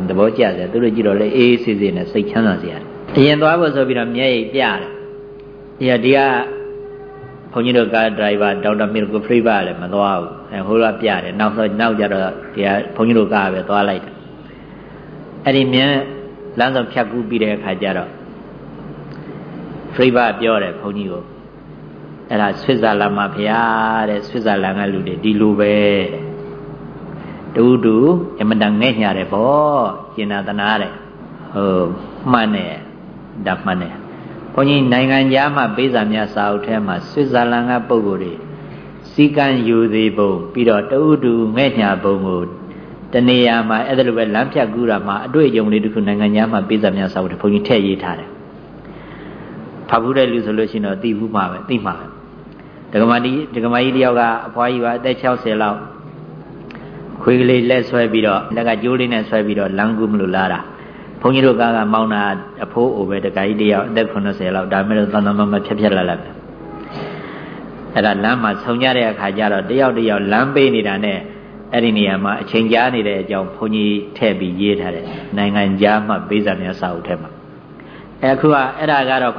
သဘောကျတယ်သူတို့ကြည့်တော့လေအေးအေးဆေးဆေးနဲ့စိတ်ချမ်းသာစရာအရင်သွားဖို့ဆိုပြီးတော့မျက်ရည်ပြတယ်ဒီကဒီကဘုန်းကြီးတို့ကားဒရိုင်ဘာဒေါက်တာမီလကိုဖရိဘာလည်းမသွားဘူးအဲဟိုကပြတယ်နောက်ဆိုနောက်ကြတော့ဒီကဘုန်းကြီးတို့ကားပဲသွားလိုက်တယ်အဲ့ဒီမြန် လမ်းဆောင်ဖြတ်ကူးပြီးတဲ့အခါကျတော့ဖရိဘာပြောတယ်ဘုန်းကြီးကိုအဲ့ဒါဆွစ်ဇာလန်မှာဖရားတဲ့ဆွစ်ဇာလန်ကလူတွေဒီလိုပဲတူတူအမတန်ငဲ့ညာတယ်ဗောကျင်နာတနာတဲ့ဟိုမှန်တယ်ဒါမှန်တယ်ဘုန်းကြီးနိုင်ငံခြားမှာပေးစာများစာအုပ်ထဲမှာဆွစ်ဇာလန်ကပုံကိုယ်တွေစီကံယူသေးပုံပြီးတော့တူတူငဲ့ညာပုံကို တနေရာမှာအဲ့ဒါလိုပဲလမ်းဖြတ်ကူးတာမှာအတွေ့အကြုံလေးတစ်ခုနိုင်ငံခြားမှာပေးစာများစာအုပ်ထဲဘုန်းကြီးထည့်ရေးထားတယ်ဖတ်ဘူးတဲ့လူဆိုလို့ရှိရင်တော့သိဘူးမှာပဲသိမှာပဲဒကမာကြီးဒကမာကြီးတယောက်ကအဖွားကြီးပါအသက်60လောက်ခွေးကလေးလက်ဆွဲပြီးတော့လက်ကကြိုးလေးနဲ့ဆွဲပြီးတော့လမ်းကူးမလို့လာတာဘုန်းကြီးတို့ကကမောင်းတာအဖိုးအိုပဲတကကြီးတယောက်အသက်80လောက်ဒါမဲ့လို့သံသမာမဖြတ်ဖြတ်လာလာပဲအဲ့ဒါလမ်းမှာဆုံကြတဲ့အခါကျတော့တယောက်တယောက်လမ်းပေးနေတာနဲ့ အဲ့ဒီနေရာမှာအချိန်ကြာနေတဲ့အကြောင်းဘုန်းကြီးထည့်ပြီးရေးထားတယ်နိုင်ငံခြားမှာပေးစာများစာအုပ်ထဲမှာအဲအခုကအဲ့ဒါကတော့89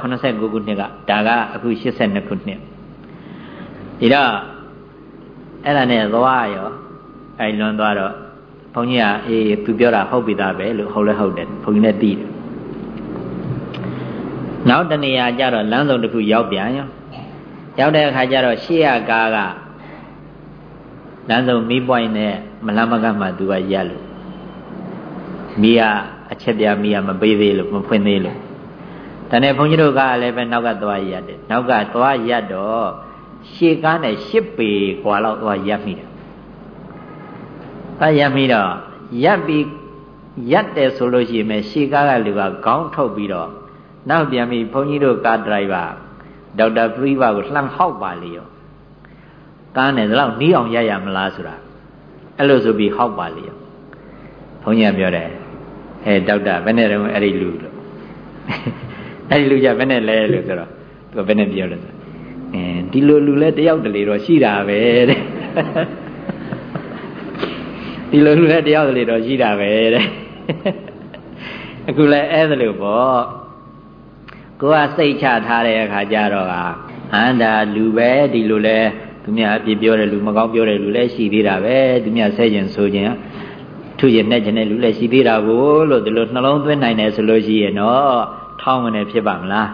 ခုနှစ်ကဒါကအခု82ခုနှစ်ဒီတော့အဲ့ဒါနဲ့သွားရောအဲလွန်သွားတော့ဘုန်းကြီးကအေးသူပြောတာဟုတ်ပြီသားပဲလို့ဟုတ်လဲဟုတ်တယ်ဘုန်းကြီးလည်းသိတယ်နောက်တနေရာကျတော့လမ်းစုံတစ်ခုရောက်ပြန်ရောရောက်တဲ့အခါကျတော့ရှေ့ရကားက လမ်းစုံမီးပွိုင်းနဲ့မလမ်းမကမှသူကရက်လို့မီးကအချက်ပြမီးကမပေးသေးလို့မဖွင့်သေးလို့ဒါနဲ့ဘုန်းကြီးတို့ကလည်းပဲနောက်ကသွားရက်တယ်နောက်ကသွားရက်တော့ရှေ့ကားနဲ့ရှစ်ပေกว่าလောက်သွားရက်မိတယ်။အဲရက်မိတော့ရက်ပြီးရက်တယ်ဆိုလို့ရှိရင်ရှေ့ကားကလူကခေါင်းထုတ်ပြီးတော့နောက်ပြန်ပြီးဘုန်းကြီးတို့ကားဒရိုင်ဘာဒေါက်တာပရိဘာကိုလှမ်းဟောက်ပါလေရော။ ကားနဲ့ဒီလောက်နီးအောင်ရက်ရမလားဆိုတာအဲ့လိုဆိုပြီးဟောက်ပါလေရော။ဘုန်းကြီးကပြောတယ်ဟဲ့ဒေါက်တာဘယ်နဲ့တော့အဲ့ဒီလူလို့အဲ့ဒီလူကြဘယ်နဲ့လဲလို့ဆိုတော့သူကဘယ်နဲ့ပြောလဲဆိုအဲဒီလိုလူလဲတယောက်တလေတော့ရှိတာပဲတဲ့ဒီလိုလူလဲတယောက်တလေတော့ရှိတာပဲတဲ့အခုလဲအဲ့ဒါလို့ပေါ့ကိုကစိတ်ချထားတဲ့အခါကျတော့ကဟန္တာလူပဲဒီလိုလဲ သူများအပြစ်ပြောတယ်လူမကောင်းပြောတယ်လူလဲရှိသေးတာပဲသူများဆဲကျင်ဆိုကျင်ထုရနဲ့ကျင်တဲ့လူလဲရှိသေးတာကိုလို့ဒီလိုနှလုံးသွင်းနိုင်တယ်ဆိုလို့ရှိရင်တော့ထောင်းမနေဖြစ်ပါမလား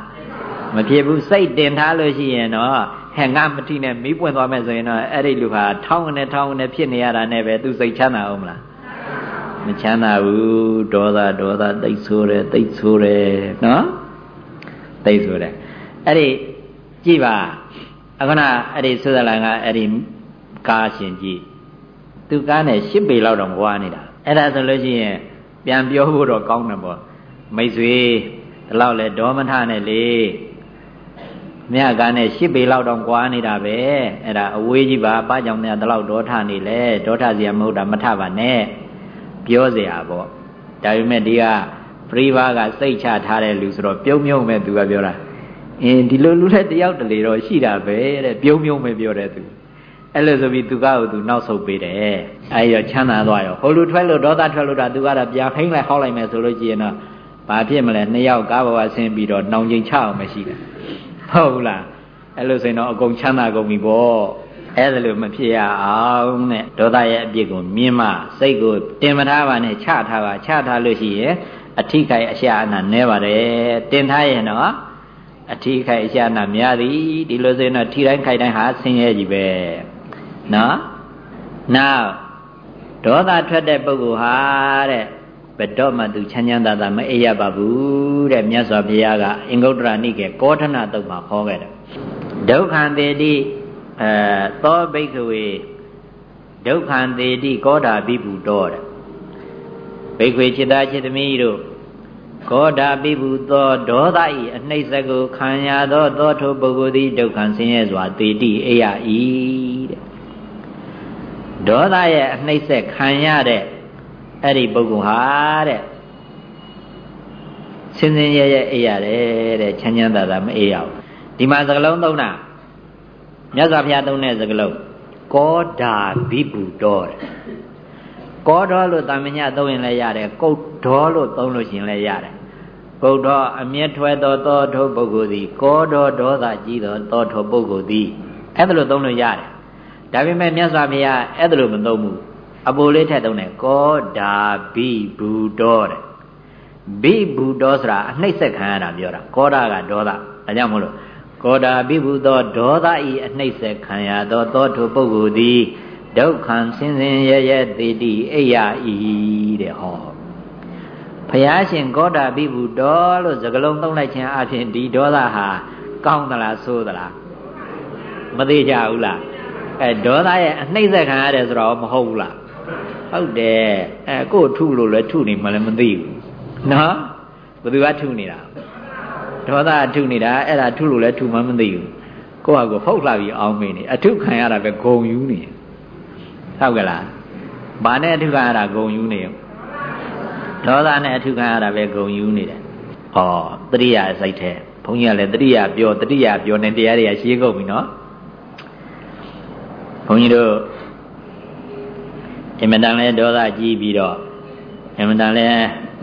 မဖြစ်ဘူးစိတ်တင်ထားလို့ရှိရင်တော့ဟဲ့ငါမတိနဲ့မီးပွင့်သွားမယ်ဆိုရင်တော့အဲ့ဒီလူဟာထောင်းကနေထောင်းကနေဖြစ်နေရတာနဲ့ပဲသူစိတ်ချမ်းသာအောင်မလားမချမ်းသာဘူးဒေါသဒေါသတိတ်ဆိုးတယ်တိတ်ဆိုးတယ်နော်တိတ်ဆိုးတယ်အဲ့ဒီကြည့်ပါ အခုနအဲ့ဒီသုဒလန်ကအဲ့ဒီကားရှင်ကြည့်သူကားနဲ့၈ပေလောက်တော့ဝါနေတာအဲ့ဒါဆိုလို့ရှိရင်ပြန်ပြောဖို့တော့ကောင်းတယ်ပေါ့မိတ်ဆွေဒီလောက်လဲဒေါမထနဲ့လေမြတ်ကနဲ့ရှစ်ပေလောက်တောင်ကွာနေတာပဲအဲ့ဒါအဝေးကြီးပါဘာကြောင့်များဒီလောက်ဒေါထနေလဲဒေါထစရာမဟုတ်တာမထပါနဲ့ပြောเสียပေါ့ဒါပေမဲ့ဒီကပရိဘာကစိတ်ချထားတဲ့လူဆိုတော့ပြုံးမြုံမဲ့သူကပြောတာ အင်းဒီလိုလူလက်တယောက်တလေတော့ရှိတာပဲတဲ့ပြုံးမြုံမဲ့ပြောတဲ့သူအဲ့လိုဆိုပြီးသူကကိုသူနောက်ဆုတ်ပေးတယ်အဲ့ရောချမ်းသာသွားရောဟိုလူထွက်လို့ဒေါသထွက်လို့တာသူကတော့ပြန်ဖိမ့်လိုက်ဟောက်လိုက်မယ်ဆိုလို့ကြည်ရင်တော့ဘာဖြစ်မလဲနှစ်ယောက်ကားဘဝဆင်းပြီးတော့နှောင်ကျင်ချအောင်မရှိတယ်ဟုတ်ဘူးလားအဲ့လိုဆိုရင်တော့အကုန်ချမ်းသာကုန်ပြီပေါ့အဲ့ဒါလိုမဖြစ်ရအောင်တဲ့ဒေါသရဲ့အပြစ်ကိုမြင်မှစိတ်ကိုတင်မထားပါနဲ့ချထားပါချထားလို့ရှိရင်အထိခိုက်အရှာအနာနဲပါတယ်တင်ထားရင်တော့ အထိခိုက်အရှာအနာများသည်ဒီလိုဆိုရင်တော့ထိတိုင်းခိုက်တိုင်းဟာဆင်းရဲကြီးပဲနော်နောက်ဒေါသထွက်တဲ့ပုဂ္ဂိုလ်ဟာတဲ့ဘယ်တော့မှသူချမ်းချမ်းသာသာမအိပ်ရပါဘူးတဲ့မြတ်စွာဘုရားကအင်္ဂုတ္တရနိကေကောဋ္ဌနာတုတ်မှာဟောခဲ့တယ်ဒုက္ခံတေတိအဲသောဘိက္ခဝေဒုက္ခံတေတိကောဓာပိပုတောတဲ့ဘိက္ခွေจิตာจิตသမီးတို့ ကောဓာပိပုသောဒေါသဤအနှိမ့်စကိုခံရသောသောထိုပုဂ္ဂိုလ်သည်ဒုက္ခံဆင်းရဲစွာတေတိအေယဤတဲ့ဒေါသရဲ့အနှိမ့်ဆက်ခံရတဲ့အဲ့ဒီပုဂ္ဂိုလ်ဟာတဲ့စင်စင်ရဲရဲအေးရတယ်တဲ့ချမ်းချမ်းသာသာမအေးရဘူးဒီမှာစကလုံးသုံးတာမြတ်စွာဘုရားသုံးတဲ့စကလုံးကောဓာဘိပုတော်တဲ့ကောဒေါလို့တာမညသုံးရင်လည်းရတယ်ကုတ်ဒေါလို့သုံးလို့ရှိရင်လည်းရတယ် ကုတ်ဒေါအမျက်ထွက်သောသောထုပုဂ္ဂိုလ်သည်ကောဒေါဒေါသကြီးသောသောထုပုဂ္ဂိုလ်သည်အဲ့ဒါလို့သုံးလို့ရတယ်ဒါပေမဲ့မြတ်စွာဘုရားအဲ့ဒါလို့မသုံးဘူးအပိုလေးထက်သုံးတယ်ကောဓာဘိဘူဒေါတဲ့ဘိဘူဒေါဆိုတာအနှိမ့်ဆက်ခံရတာပြောတာကောဓာကဒေါသဒါကြောင့်မို့လို့ကောဓာဘိဘူသောဒေါသဤအနှိမ့်ဆက်ခံရသောသောထုပုဂ္ဂိုလ်သည်ဒုက္ခံဆင်းဆင်းရဲရဲတိတိအိယဤတဲ့ဟော ဘုရားရှင်ကောဓာဘိဘူဒေါလို့စကလုံးသုံးလိုက်ခြင်းအပြင်ဒီဒေါသဟာကောင်းသလားဆိုးသလားမသေးကြဘူးလားအဲဒေါသရဲ့အနှိမ့်ဆက်ခံရတယ်ဆိုတော့မဟုတ်ဘူးလားဟုတ်တယ်အဲကို့ထုလို့လည်းထုနေမှလည်းမသိဘူးနော်ဘယ်သူကထုနေတာဒေါသထုနေတာအဲ့ဒါထုလို့လည်းထုမှမသိဘူးကိုယ့်ဟာကိုဟုတ်လာပြီးအောင်းမင်းနေအထုခံရတာပဲဂုံယူနေဟုတ်ကလားဘာနဲ့အထုခံရတာဂုံယူနေ ဒေါသနဲ့အထုခံရတာပဲဂုံယူနေတယ်ဟောတတိယစိတ်ထဲဘုန်းကြီးကလည်းတတိယပြောတတိယပြောနေတရားတွေကရှင်းကုန်ပြီနော်ဘုန်းကြီးတို့အင်မတန်လဲဒေါသကြီးပြီးတော့အင်မတန်လဲ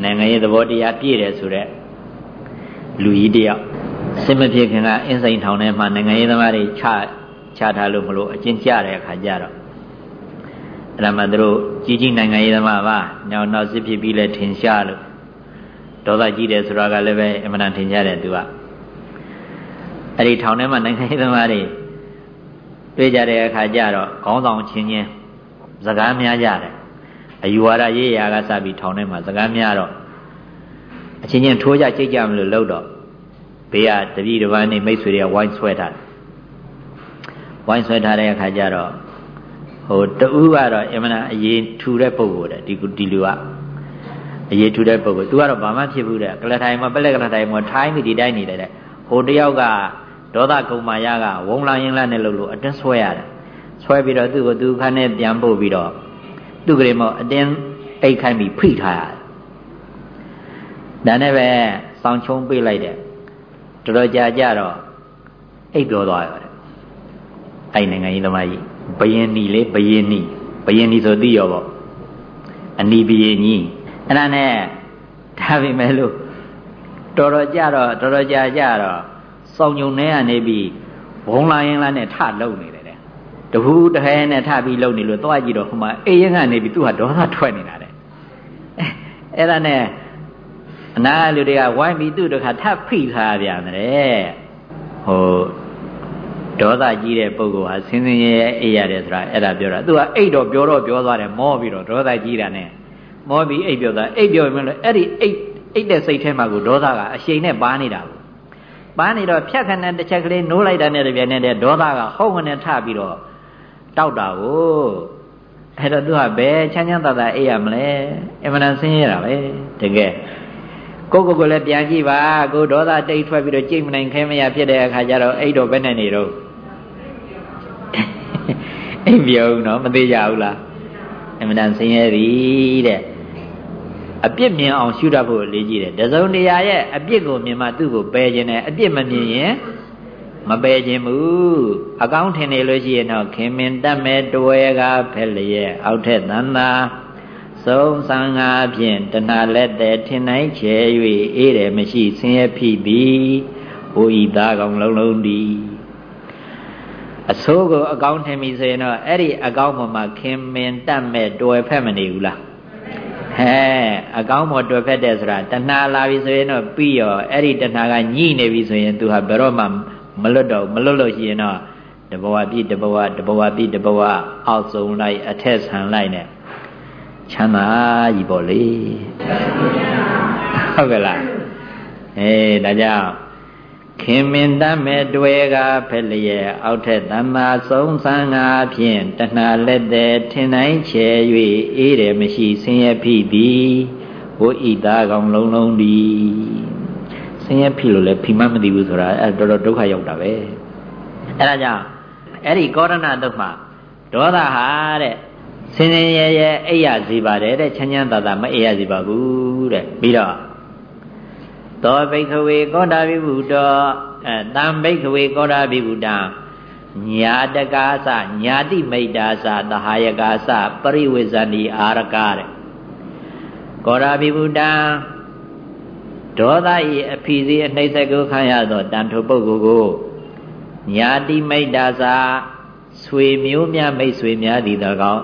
နိုင်ငံရေးသဘောတရားပြည့်တယ်ဆိုတော့လူကြီးတယောက်စစ်မဖြစ်ခင်ကအင်းစိန်ထောင်ထဲမှာနိုင်ငံရေးသမားတွေချချထားလို့မလို့အကျဉ်းကျတဲ့အခါကျတော့ အဲ့ဒါမှသူတို့ကြီးကြီးနိုင်ငံရေးသမားပါနောက်နောက်စစ်ဖြစ်ပြီးလဲထင်ရှားလို့ဒေါသကြီးတယ်ဆိုတာကလည်းပဲအမှန်တန်ထင်ရှားတယ်သူကအဲ့ဒီထောင်ထဲမှာနိုင်ငံရေးသမားတွေတွေ့ကြတဲ့အခါကျတော့ခေါင်းဆောင်ချင်းချင်းစကားများကြတယ်အယူဝါဒရေးရာကစပြီးထောင်ထဲမှာစကားများတော့အချင်းချင်းထိုးကြကြိတ်ကြမလို့လှုပ်တော့ဘေးကတပည့်တစ်ပန်းနေမိတ်ဆွေတွေကဝိုင်းဆွဲထားတယ်ဝိုင်းဆွဲထားတဲ့အခါကျတော့ ဟိုတူကတော့အမှန်အရေးထူတဲ့ပုံကိုတဲ့ဒီဒီလူကအရေးထူတဲ့ပုံကို तू ကတော့ဘာမှဖြစ်ဘူးတဲ့ကလထိုင်မှာပလက်ကလထိုင်မှာထိုင်းပြီးဒီတိုင်းနေတယ်တဲ့ဟိုတယောက်ကဒေါသကုံမာရကဝုံလာရင်လာနဲ့လို့လို့အတွင်းဆွဲရတယ်ဆွဲပြီးတော့သူ့ကိုသူခန်းနဲ့ပြန်ပို့ပြီးတော့သူ့ကလေးမောအတင်းအိတ်ခိုင်းပြီးဖိထားရတယ်ဒါနဲ့ပဲစောင်းချုံပေးလိုက်တယ်တော်တော်ကြာကြတော့အိတ်ပြောသွားရတယ်အဲ့နိုင်ငံကြီးသမားကြီး ဘယင်းနီလေဘယင်းနီဘယင်းနီဆိုသိရောပေါ့အနီဘယင်းကြီးအဲ့ဒါနဲ့ဒါပေမဲ့လို့တော်တော်ကြတော့တော်တော်ကြာကြတော့စောင်းညုံထဲကနေပြီးဘုံလာရင်လာနဲ့ထလုံနေတယ်တဲ့တဟူးတဟဲနဲ့ထပြီးလုံနေလို့သွားကြည့်တော့ဟိုမှာအေးရင်ကနေပြီးသူကဒေါသထွက်နေတာတဲ့အဲ့ဒါနဲ့အနာလူတွေကဝိုင်းပြီးသူ့တခါထပ်ဖိထားပြန်တယ်ဟို ဒေါသကြီးတဲ့ပုဂ္ဂိုလ်ဟာဆင်းဆင်းရဲရဲအိပ်ရတယ်ဆိုတာအဲ့ဒါပြောတာသူကအိပ်တော့ပြောတော့ပြောသွားတယ်မောပြီးတော့ဒေါသကြီးတာနဲ့မောပြီးအိပ်ပြောသွားအိပ်ပြောရင်လည်းအဲ့ဒီအိပ်အိပ်တဲ့စိတ်ထဲမှာကိုဒေါသကအရှိန်နဲ့ပါနေတာကိုပါနေတော့ဖြတ်ခနဲ့တစ်ချက်ကလေးနိုးလိုက်တာနဲ့တပြိုင်နက်တည်းဒေါသကဟုတ်ခနဲ့ထပြီးတော့တောက်တာကိုအဲ့တော့သူကဘယ်ချမ်းချမ်းသာသာအိပ်ရမလဲအမှန်တန်ဆင်းရဲတာပဲတကယ်ကိုကိုကိုလည်းပြန်ကြည့်ပါကိုဒေါသတိတ်ထွက်ပြီးတော့ကြိတ်မနိုင်ခဲမရဖြစ်တဲ့အခါကျတော့အဲ့တော့ဘယ်နဲ့နေတော့ အိမ်ပြုံးတော့မသေးကြဘူးလားအမှန်တန်ဆင်းရဲသည်တဲ့အပြစ်မြင်အောင်ရှုတတ်ဖို့လေးကြီးတယ်တစုံတရာရဲ့အပြစ်ကိုမြင်မှသူ့ကိုပယ်ခြင်းနဲ့အပြစ်မမြင်ရင်မပယ်ခြင်းဘူးအကောင်းထင်နေလို့ရှိရင်တော့ခင်မင်တတ်မဲ့တွဲကားဖက်လျက်အောက်ထက်သန္တာဆုံးဆံငါဖြင့်တဏှာလက်တဲ့ထင်နိုင်ချဲ၍အေးတယ်မရှိဆင်းရဲဖြစ်သည်ဟိုဤသားကောင်လုံးလုံးသည် အဆိုးကိုအကောင်းထင်ပြီဆိုရင်တော့အဲ့ဒီအကောင်းပေါ်မှာခင်မင်တတ်မဲ့တွယ်ဖက်မနေဘူးလားဟဲအကောင်းပေါ်တွယ်ဖက်တယ်ဆိုတာတဏှာလာပြီဆိုရင်တော့ပြီးရောအဲ့ဒီတဏှာကညှိနေပြီဆိုရင်သူဟာဘယ်တော့မှမလွတ်တော့မလွတ်လို့ရှိရင်တော့တဘဝပြည့်တဘဝတဘဝပြည့်တဘဝအောက်ဆုံးလိုက်အထက်ဆံလိုက်နဲ့ချမ်းသာကြီးပေါ့လေဟုတ်ကဲ့လားအေးဒါကြောင့် ခင်မင်တတ်မဲ့တွေကဖက်လျက်အောက်ထက်သမ္မာဆုံးဆန်းငါဖြင့်တဏှာလက်တဲ့ထင်တိုင်းချဲ၍အေးတယ်မရှိဆင်းရဲဖြစ်သည်ဝိဣသားကောင်လုံးလုံးသည်ဆင်းရဲဖြစ်လို့လည်းဖိမမသိဘူးဆိုတာအဲတော်တော်ဒုက္ခရောက်တာပဲအဲဒါကြောင့်အဲ့ဒီကောရဏတုတ်မှာဒေါသဟာတဲ့ဆင်းရဲရဲအိပ်ရစီပါတယ်တဲ့ချမ်းချမ်းသာသာမအိပ်ရစီပါဘူးတဲ့ပြီးတော့ သောဘိခဝေကောတာဘိဗုတောအဲတံဘိခဝေကောတာဘိဗုတံညာတကာသညာတိမိတ်တာသသဟာယကာသပရိဝေဇဏီအာရကတဲ့ကောရာဘိဗုဒ္ဓံဒေါသဤအဖီစီအနှိမ့်ဆက်ကိုခံရသောတန်ထုပုဂ္ဂိုလ်ကိုညာတိမိတ်တာသာဆွေမျိုးများမိတ်ဆွေများသည်၎င်း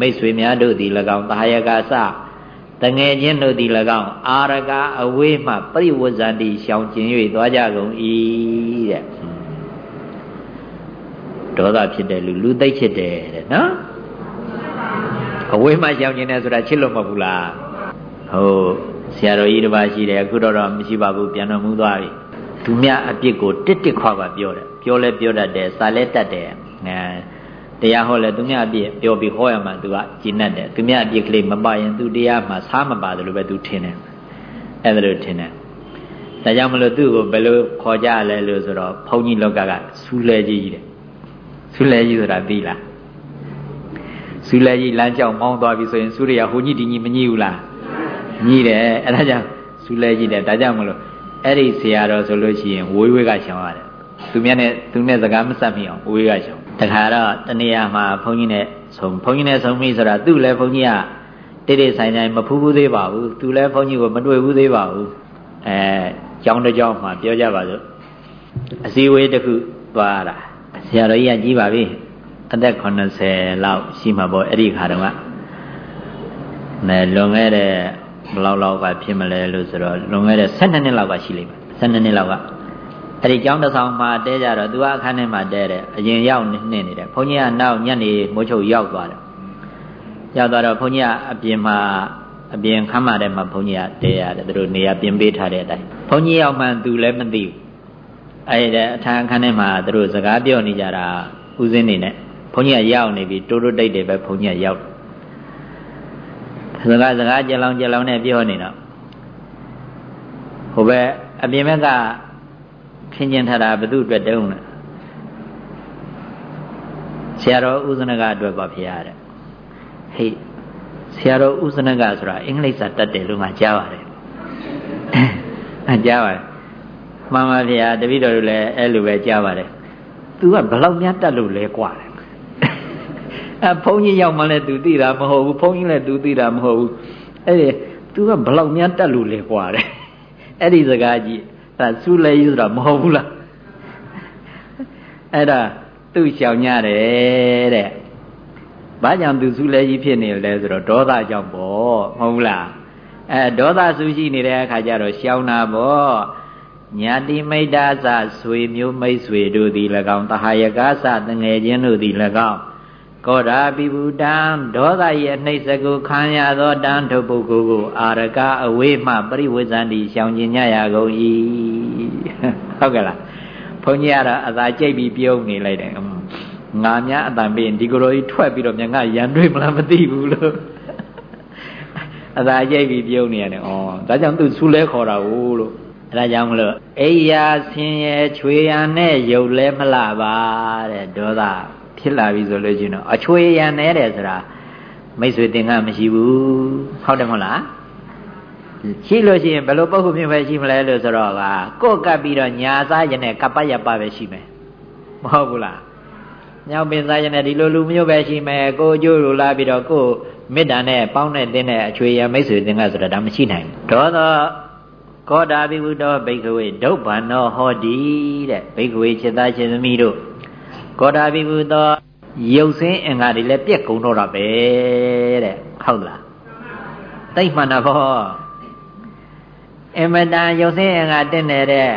မိတ်ဆွေများတို့သည်၎င်းတာယကစ တငယ်ချင်းတို့သည်၎င်းအာရကအဝေးမှပရိဝဇ္ဇန္တိရှောင်ကျင်၍သွားကြကုန်၏တဲ့ဒေါသဖြစ်တဲ့လူလူသိပ်ဖြစ်တယ်တဲ့နော်အဝေးမှရှောင်ကျင်တယ်ဆိုတာချစ်လို့မဟုတ်ဘူးလားဟုတ်ဆရာတော်ကြီးတစ်ပါးရှိတယ်အခုတော့တော့မရှိပါဘူးပြန်တော်မူသွားပြီသူမြအပြစ်ကိုတစ်တစ်ခွာခွာပြောတယ်ပြောလဲပြောတတ်တယ်စာလဲတတ်တယ်အဲ တရားဟောလဲသူမြအပြစ်ပြောပြီးဟောရမှသူကကျင့်တတ်တယ်သူမြအပြစ်ကလေးမပါရင်သူတရားမှာစားမပါတယ်လို့ပဲသူထင်တယ်အဲ့ဒါလို့ထင်တယ်ဒါကြောင့်မလို့သူ့ကိုဘယ်လိုခေါ်ကြလဲလို့ဆိုတော့ဘုန်းကြီးလောကကဆူလဲကြီးတဲ့ဆူလဲကြီးဆိုတာသိလားဆူလဲကြီးလမ်းကြောင်မောင်းသွားပြီဆိုရင်ဆူရရဟိုကြီးဒီကြီးမကြီးဘူးလားညီးတယ်အဲ့ဒါကြောင့်ဆူလဲကြီးတယ်ဒါကြောင့်မလို့အဲ့ဒီဆရာတော်ဆိုလို့ရှိရင်ဝေးဝေးကရှောင်ရတယ်သူမြတ်နဲ့သူနဲ့စကားမဆက်မိအောင်ဝေးဝေးကရှောင် တခါတော့တနေရာမှာဘုန်းကြီးနဲ့ဆုံဘုန်းကြီးနဲ့ဆုံမိဆိုတာသူ့လည်းဘုန်းကြီးကတိတိဆိုင်ဆိုင်မဖူးဘူးသေးပါဘူးသူလည်းဘုန်းကြီးကိုမတွေ့ဘူးသေးပါဘူးအဲကျောင်းတစ်ကျောင်းမှာပြောကြပါစို့အစည်းအဝေးတစ်ခုသွားတာဆရာတော်ကြီးကကြီးပါပြီအသက်80လောက်ရှိမှာပေါ့အဲ့ဒီခါတုန်းကနဲလွန်ခဲ့တဲ့ဘယ်လောက်လောက်ကဖြစ်မလဲလို့ဆိုတော့လွန်ခဲ့တဲ့12နှစ်လောက်ကရှိလိမ့်မယ်12နှစ်လောက်က အဲ့ဒီကျောင်းတစ်ဆောင်မှာတဲကြတော့သူကအခန်းထဲမှာတဲတယ်အရင်ရောက်နေနေတယ်ဘုန်းကြီးကနောက်ညနေမိုးချုပ်ရောက်သွားတယ်ရောက်သွားတော့ဘုန်းကြီးကအပြင်မှာအပြင်ခမ်းမထဲမှာဘုန်းကြီးကတဲရတယ်သူတို့နေရာပြင်ပေးထားတဲ့အတိုင်းဘုန်းကြီးရောက်မှသူလည်းမသိဘူးအဲ့ဒါအထံအခန်းထဲမှာသူတို့စကားပြောနေကြတာဦးစင်းနေနဲ့ဘုန်းကြီးကရောက်နေပြီတိုးတိုးတိတ်တိတ်ပဲဘုန်းကြီးကရောက်စကားစကားကြလောင်ကြလောင်နဲ့ပြောနေတော့ဟိုဘက်အပြင်ဘက်က ထင်ကျင်ထတာဘု து အတွက်တုံးလဲဆရာတော်ဥဇနကအတွက်ပါဖေရတဲ့ဟေ့ဆရာတော်ဥဇနကဆိုတာအင်္ဂလိပ်စာတတ်တယ်လို့ငါကြားပါတယ်အကြားပါတယ်မှန်ပါဗျာတပည့်တော်တို့လည်းအဲ့လိုပဲကြားပါတယ်သူကဘလောက်များတတ်လို့လဲกว่าတယ်အဲဘုန်းကြီးရောက်မှလည်းသူသိတာမဟုတ်ဘူးဘုန်းကြီးလည်းသူသိတာမဟုတ်ဘူးအဲ့ဒီ तू ကဘလောက်များတတ်လို့လဲกว่าတယ်အဲ့ဒီစကားကြီး ဒါစူးလဲယူဆိုတာမဟုတ်ဘူးလားအဲ့ဒါသူ့ရှောင်ညတယ်တဲ့ဘာကြောင့်သူစူးလဲကြီးဖြစ်နေလဲဆိုတော့ဒေါသကြောင့်ပေါ့မဟုတ်ဘူးလားအဲဒေါသဆူရှိနေတဲ့အခါကျတော့ရှောင်တာပေါ့ညာတိမိတ်တာသဆွေမျိုးမိတ်ဆွေတို့သည်၎င်းတဟာယကာသတငယ်ချင်းတို့သည်၎င်းကောဓာပိဗုတံဒေါသရဲ့နှိပ်စကုခံရသောတန်ထုပုဂ္ဂိုလ်ကို အာရကအဝေးမှပရိဝေဇန္တိရှောင်ကျင်ကြရကုန်၏ ဟုတ်ကဲ့လားဘုန်းကြီးကတော့အသာကြိတ်ပြီးပြုံးနေလိုက်တယ်ငါများအတန်ပြီးဒီကိုယ်တော်ကြီးထွက်ပြီးတော့မြန်ငါရန်တွေးမလားမသိဘူးလို့အသာကြိတ်ပြီးပြုံးနေရတယ်ဩဒါကြောင့်သူဆူလဲခေါ်တာဟုတ်လို့အဲဒါကြောင့်မလို့အိယာဆင်းရဲချွေရန်နဲ့ရုပ်လဲမလှပါတဲ့ဒေါသဖြစ်လာပြီဆိုလို့ရှိရင်တော့အချွေရန်နေတယ်ဆိုတာမိတ်ဆွေတင်ကမရှိဘူးဟုတ်တယ်မဟုတ်လား ရှိလို့ရှိရင်ဘယ်လိုပုဂ္ဂိုလ်မျိုးပဲရှိမလဲလို့ဆိုတော့ကကိုယ်ကပ်ပြီးတော့ညာစားရင်နဲ့ကပ္ပယပပဲရှိမယ်မဟုတ်ဘူးလားညောင်ပင်စားရင်နဲ့ဒီလိုလူမျိုးပဲရှိမယ်ကိုအကျိုးလိုလာပြီးတော့ကိုမေတ္တာနဲ့ပေါင်းတဲ့တင်းတဲ့အချွေရမိတ်ဆွေတင်ကဆိုတာဒါမရှိနိုင်ဘူးဒေါသောကောတာဘိဝုတောဘိက္ခဝေဒုဗ္ဗန္နောဟောတိတဲ့ဘိက္ခဝေจิตသားရှင်သမီးတို့ကောတာဘိဗုသောရုပ်ဆင်းအင်္ဂါတွေလည်းပြက်ကုန်တော့တာပဲတဲ့ဟုတ်လားသိမှန်တာပေါ့ အမတန်ရုပ်ဆင်းအင်္ဂါတင့်နေတဲ့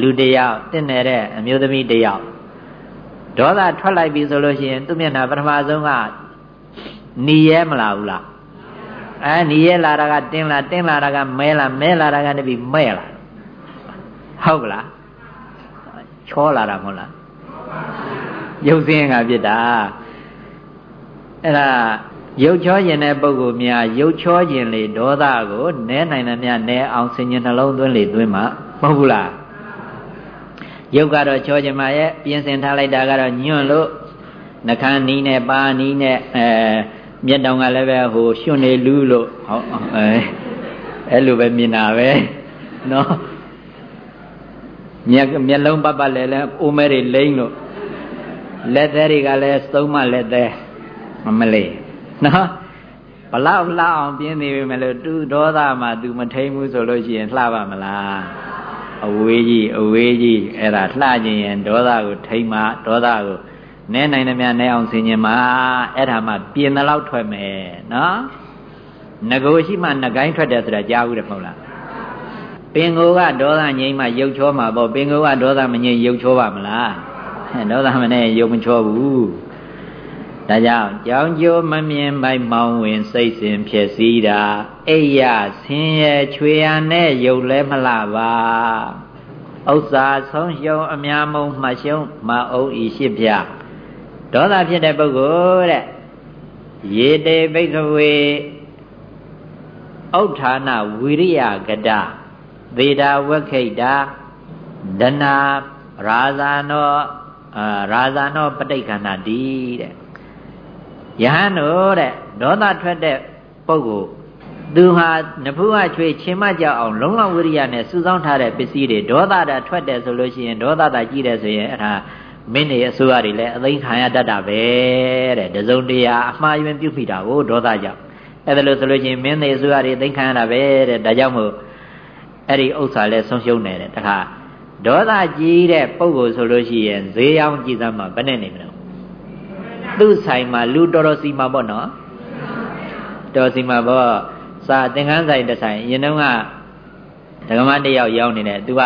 လူတယောက်တင့်နေတဲ့အမျိုးသမီးတယောက်ဒေါသထွက်လိုက်ပြီဆိုလို့ရှိရင်သူ့မျက်နှာပထမဆုံးကနီရဲမလာဘူးလားအဲနီရဲလာတာကတင်းလာတင်းလာတာကမဲလာမဲလာတာကတပြီမဲ့လာဟုတ်ကလားချောလာတာမဟုတ်လားရုပ်စင်းကဖြစ်တာအဲ့ဒါ ရုပ်ချောခြင်းတဲ့ပုဂ္ဂိုလ်များရုပ်ချောခြင်းလေဒေါသကိုနဲနိုင်တယ်များနဲအောင်ဆင်ញနှလုံးသွင်းလေသွင်းမှာမဟုတ်ဘူးလားရုပ်ကတော့ချောခြင်းမှာရဲ့ပြင်ဆင်ထားလိုက်တာကတော့ညွန့်လို့နှခမ်းနီးနဲ့ပါနီးနဲ့အဲမျက်တောင်ကလည်းပဲဟိုရွှွနေလူးလို့ဟောအဲအဲ့လိုပဲမြင်တာပဲနော်မျက်မျက်လုံးပတ်ပတ်လဲလဲအိုးမဲတွေလိမ့်လို့လက်သေးတွေကလည်းသုံးမလက်သေးမလေး နော်ဘလောက်လှအောင်ပြင်းနေပြီမလို့သူဒေါသမှ तू မထိန်ဘူးဆိုလို့ရှိရင်လှပါမလားအဝေးကြီးအဝေးကြီးအဲ့ဒါလှခြင်းရင်ဒေါသကိုထိန်မှဒေါသကိုနဲနိုင်သမျှနဲအောင်ဆင်ញင်မှာအဲ့ဒါမှပြင်းတဲ့လောက်ထွက်မယ်နော်ငကိုရှိမှငကိုင်းထွက်တယ်ဆိုတာကြားဘူးတယ်မဟုတ်လားပင်ကိုကဒေါသငြိမ်းမှရုပ်ချောမှာပေါ့ပင်ကိုကဒေါသမငြိမ်းရုပ်ချောပါမလားဒေါသမနဲ့ရုပ်မချောဘူး ဒါကြောင့်ကြောင်းကျိုးမမြင်ပိုက်မောင်းဝင်စိတ်စဉ်ဖြစ်စည်းတာအိယဆင်းရဲချွေရနဲ့ရုပ်လဲမလှပါဥစ္စာဆုံးရှုံးအများမုံမှရှုံးမအုံဤရှိပြဒေါသဖြစ်တဲ့ပုဂ္ဂိုလ်တဲ့ရေတေဘိကဝေဥဋ္ဌာဏဝိရိယကတသေတာဝခိတဒနာရာဇာနောရာဇာနောပဋိက္ခဏတိတဲ့ ယဟန်တို့တဲ့ဒေါသထွက်တဲ့ပုဂ္ဂိုလ်သူဟာနဖူးကချွေချင်းမကြောက်အောင်လုံလဝိရိယနဲ့စုဆောင်းထားတဲ့ပစ္စည်းတွေဒေါသတာထွက်တယ်ဆိုလို့ရှိရင်ဒေါသတာကြီးတယ်ဆိုရင်အဲ့ဒါမင်းတွေအစိုးရတွေလည်းအသိခံရတတ်တာပဲတဲ့တစုံတရာအမှားယွင်းပြုမိတာကိုဒေါသကြောင့်အဲ့ဒါလို့ဆိုလို့ရှိရင်မင်းတွေအစိုးရတွေသိခံရတာပဲတဲ့ဒါကြောင့်မို့အဲ့ဒီဥစ္စာလဲဆုံးရှုံးနေတယ်တခါဒေါသကြီးတဲ့ပုံကိုဆိုလို့ရှိရင်ဈေးရောင်းကြည့်စမ်းမှာဘယ်နဲ့နေမလဲ သူ့ဆိုင်မှာလူတော်တော်စီမှာပေါ့နော်တော်စီမှာပေါ့စာသင်္ကန်းဆိုင်တစ်ဆိုင်ရင်တော့ကဒကမတယောက်ရောက်နေတယ်သူက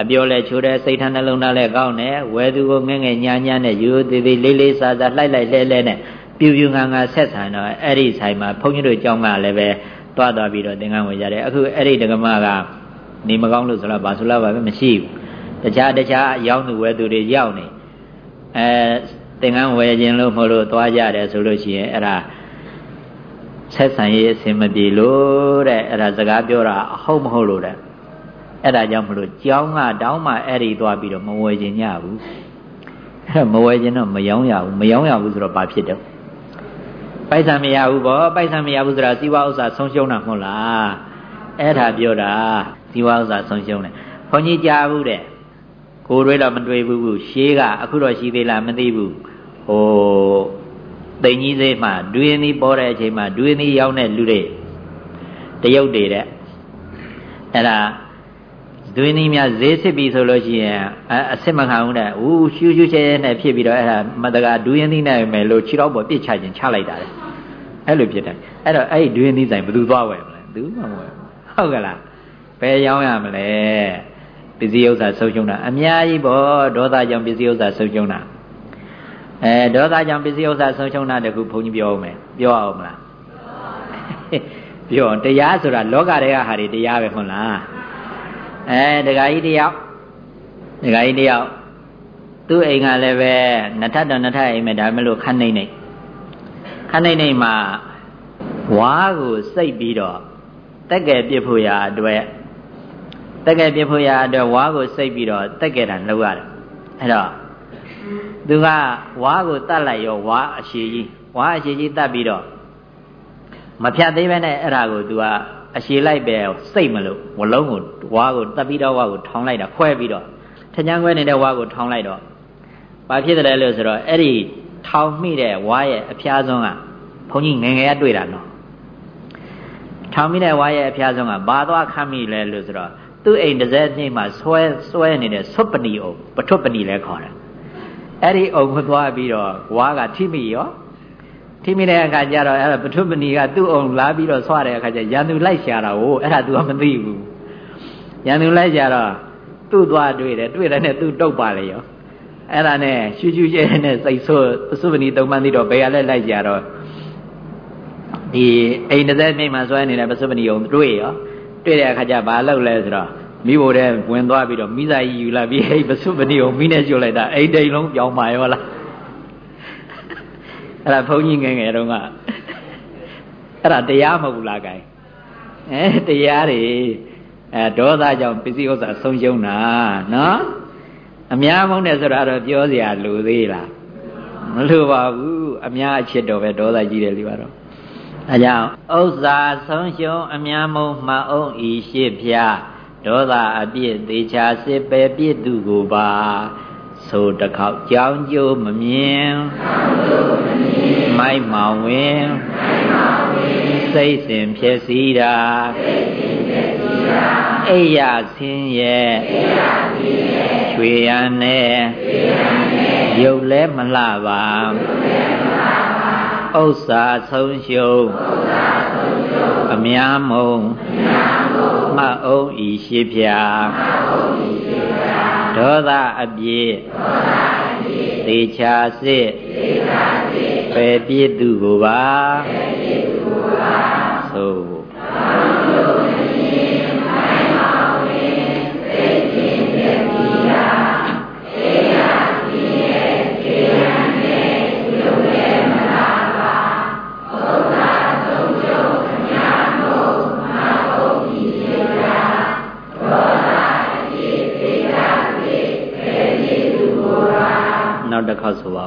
အပြောလဲချိုးတယ်စိတ်ထားနှလုံးသားလဲကောင်းတယ်ဝယ်သူကိုငဲ့ငဲ့ညာညာနဲ့ရိုးသေးသေးလေးလေးစားစားလှိုက်လိုက်လဲလဲနဲ့ပြူပြူငါငါဆက်ဆံတော့အဲ့ဒီဆိုင်မှာဘုန်းကြီးတို့ကြောင်းကလည်းပဲတွားသွားပြီးတော့သင်္ကန်းဝင်ကြတယ်အခုအဲ့ဒီဒကမကနေမကောင်းလို့ဆိုတော့ဘာဆိုတော့ဘာပဲမရှိဘူးတခြားတခြားရောက်သူဝယ်သူတွေရောက်နေအဲ သင်္ကန်းဝယ်ခြင်းလို့မဟုတ်လို့သွားကြတယ်ဆိုလို့ရှိရင်အဲ့ဒါဆက်ဆံရေးအဆင်မပြေလို့တဲ့အဲ့ဒါစကားပြောတာအဟုတ်မဟုတ်လို့တဲ့အဲ့ဒါကြောင့်မလို့ကြောင်းကတောင်းမှအဲ့ဒီသွားပြီးတော့မဝယ်ခြင်းညဘူးအဲ့မဝယ်ခြင်းတော့မယောင်းရဘူးမယောင်းရဘူးဆိုတော့ဘာဖြစ်တော့ပိုက်ဆံမရဘူးဗောပိုက်ဆံမရဘူးဆိုတာစီးပွားဥစ္စာဆုံးရှုံးတာမဟုတ်လားအဲ့ဒါပြောတာစီးပွားဥစ္စာဆုံးရှုံးတယ်ဘုန်းကြီးကြားဘူးတဲ့ ကိုယ်တွေတော့မတွေ့ဘူးဘူးရှေးကအခုတော့ရှိသေးလားမသိဘူးဟိုတိန်ကြီးစေးမှာဒွေနီပေါ်တဲ့အချိန်မှာဒွေနီရောက်တဲ့လူတွေတရုတ်တွေတဲ့အဲ့ဒါဒွေနီများဈေးစစ်ပြီဆိုလို့ရှိရင်အစစ်မခံဘူးတဲ့ဦးရှူးရှူးချဲချဲနဲ့ဖြစ်ပြီးတော့အဲ့ဒါမတကဒွေနီနဲ့မယ်လို့ခြေတော့ပေါ်ပြစ်ချခြင်းချလိုက်တာလေအဲ့လိုဖြစ်တယ်အဲ့တော့အဲ့ဒီဒွေနီဆိုင်ဘယ်သူသွားဝယ်မလဲသူမှမဝယ်ဟုတ်ကလားဘယ်ရောင်းရမလဲ ပစ္စည်းဥစ္စာဆုံးရှုံးတာအများကြီးပေါ့ဒေါသကြောင့်ပစ္စည်းဥစ္စာဆုံးရှုံးတာအဲဒေါသကြောင့်ပစ္စည်းဥစ္စာဆုံးရှုံးတာတခုဘုန်းကြီးပြောအောင်မယ်ပြောအောင်မလားပြောတရားဆိုတာလောကတွေကဟာတွေတရားပဲဟုတ်လားအဲဒကာကြီးတယောက်ဒကာကြီးတယောက်သူ့အိမ်ကလည်းပဲနှစ်ထပ်တော့နှစ်ထပ်အိမ်မဲ့ဒါမလို့ခန်းနေနေခန်းနေနေမှာဝါးကိုစိတ်ပြီးတော့တက်ကယ်ပြစ်ဖို့ရာအတွက် တက်ကယ်ပြစ်ဖို့ရာအတွက်ဝါးကိုစိတ်ပြီးတော့တက်ကယ်တာလောက်ရတယ်အဲ့တော့သူကဝါးကိုတတ်လိုက်ရောဝါးအရှိကြီးဝါးအရှိကြီးတတ်ပြီးတော့မဖြတ်သေးပဲနဲ့အဲ့ဒါကိုသူကအရှိလိုက်ပဲစိတ်မလို့ဝလုံးကိုဝါးကိုတတ်ပြီးတော့ဝါးကိုထောင်းလိုက်တာခွဲပြီးတော့ထញ្ញံခွဲနေတဲ့ဝါးကိုထောင်းလိုက်တော့ဘာဖြစ်တယ်လဲလို့ဆိုတော့အဲ့ဒီထောင်းမိတဲ့ဝါးရဲ့အဖျားဆုံးကဘုန်းကြီးငငယ်ရတွေ့တာနော်ထောင်းမိတဲ့ဝါးရဲ့အဖျားဆုံးကဘာသွားခမ်းမိလဲလို့ဆိုတော့ သူ့အိမ်တစ်စက်နှိမ့်မှာဆွဲဆွဲနေတဲ့ဆွတ်ပဏီအောင်ပထွတ်ပဏီလဲခေါ်တာအဲ့ဒီအုံကိုသွားပြီးတော့ဝါကထိမိရောထိမိတဲ့အခါကျတော့အဲ့ဒါပထုပဏီကသူ့အုံလာပြီးတော့ဆွတဲ့အခါကျရန်သူလိုက်ရှာတာကိုအဲ့ဒါ तू ကမသိဘူးရန်သူလိုက်ရှာတော့သူ့သွားတွေ့တယ်တွေ့တယ်နဲ့သူ့တုတ်ပါလေရောအဲ့ဒါနဲ့ရှူးရှူးကျဲနဲ့စိတ်ဆိုးပစုပဏီသုံးပန်းသိတော့ဘယ်ရလဲလိုက်ကြတော့ဒီအိမ်တစ်သက်မိမှဆွဲနေတဲ့ပစုပဏီုံတွေ့ရော တွေ့တဲ့အခါကျဘာလုပ်လဲဆိုတော့မိဖို့တဲ့ဝင်သွားပြီးတော့မိသားကြီးယူလာပြီးဟဲ့ပစုပနိကိုမိနဲ့ကျွတ်လိုက်တာအိတ်တိန်လုံးပြောင်းပါရောလားအဲ့ဒါဘုန်းကြီးငယ်ငယ်တုန်းကအဲ့ဒါတရားမဟုတ်ဘူးလားကိုင်အဲတရားတွေအဲဒေါသကြောင့်ပစ္စည်းဥစ္စာဆုံးရှုံးတာနော်အများမုန်းတယ်ဆိုတာတော့ပြောစရာလိုသေးလားမလိုပါဘူးအများအချစ်တော်ပဲဒေါသကြီးတယ်လေပါတော့ အဲကြောင့်ဥစ္စာဆုံးရှုံးအများမုန်းမှအောင်ဤရှစ်ဖြာဒေါသအပြစ်သေးချာစစ်ပယ်ပြစ်သူကိုပါဆိုတစ်ခေါက်ကြောင်းကျိုးမမြင်မိုက်မောင်ဝင်စိတ်စဉ်ဖြစ်စည်းတာအိယဆင်းရဲ့ချွေရန်နဲ့ရုပ်လဲမလှပါ ဥစ္စာဆုံးရှုံးအများမုံမှတ်အောင်ဤရှိဖြာဒေါသအပြည့်သေချာစစ်ပေပြည့်သူကိုပါသို့ တစ်ခေါက်ဆိုပါ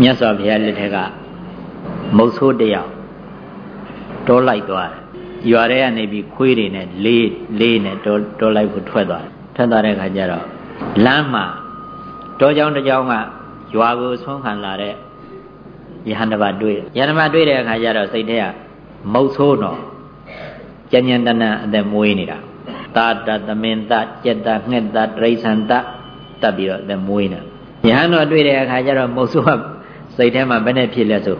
မြတ်စွာဘုရားလက်ထက်ကမုတ်ဆိုးတယောက်တောလိုက်သွားတယ် ရွာထဲကနေပြီးခွေးတွေနဲ့လေးလေးနဲ့တောတောလိုက်ကိုထွက်သွားတယ်ထွက်သွားတဲ့အခါကျတော့လမ်းမှာတောကြောင်တစ်ကြောင်ကရွာကိုဆုံးခံလာတဲ့ယဟန်တပါတွေ့ယဟန်တပါတွေ့တဲ့အခါကျတော့စိတ်ထဲကမုတ်ဆိုးတော့ကြဉ္ဉတနအသက်မွေးနေတာတာတသမင်တကြက်တငှက်တတရိษံတတတ်ပြီးတော့အသက်မွေးနေယဟန်တော့တွေ့တဲ့အခါကျတော့မုတ်ဆိုးကစိတ်ထဲမှာဘယ်နဲ့ဖြစ်လဲဆို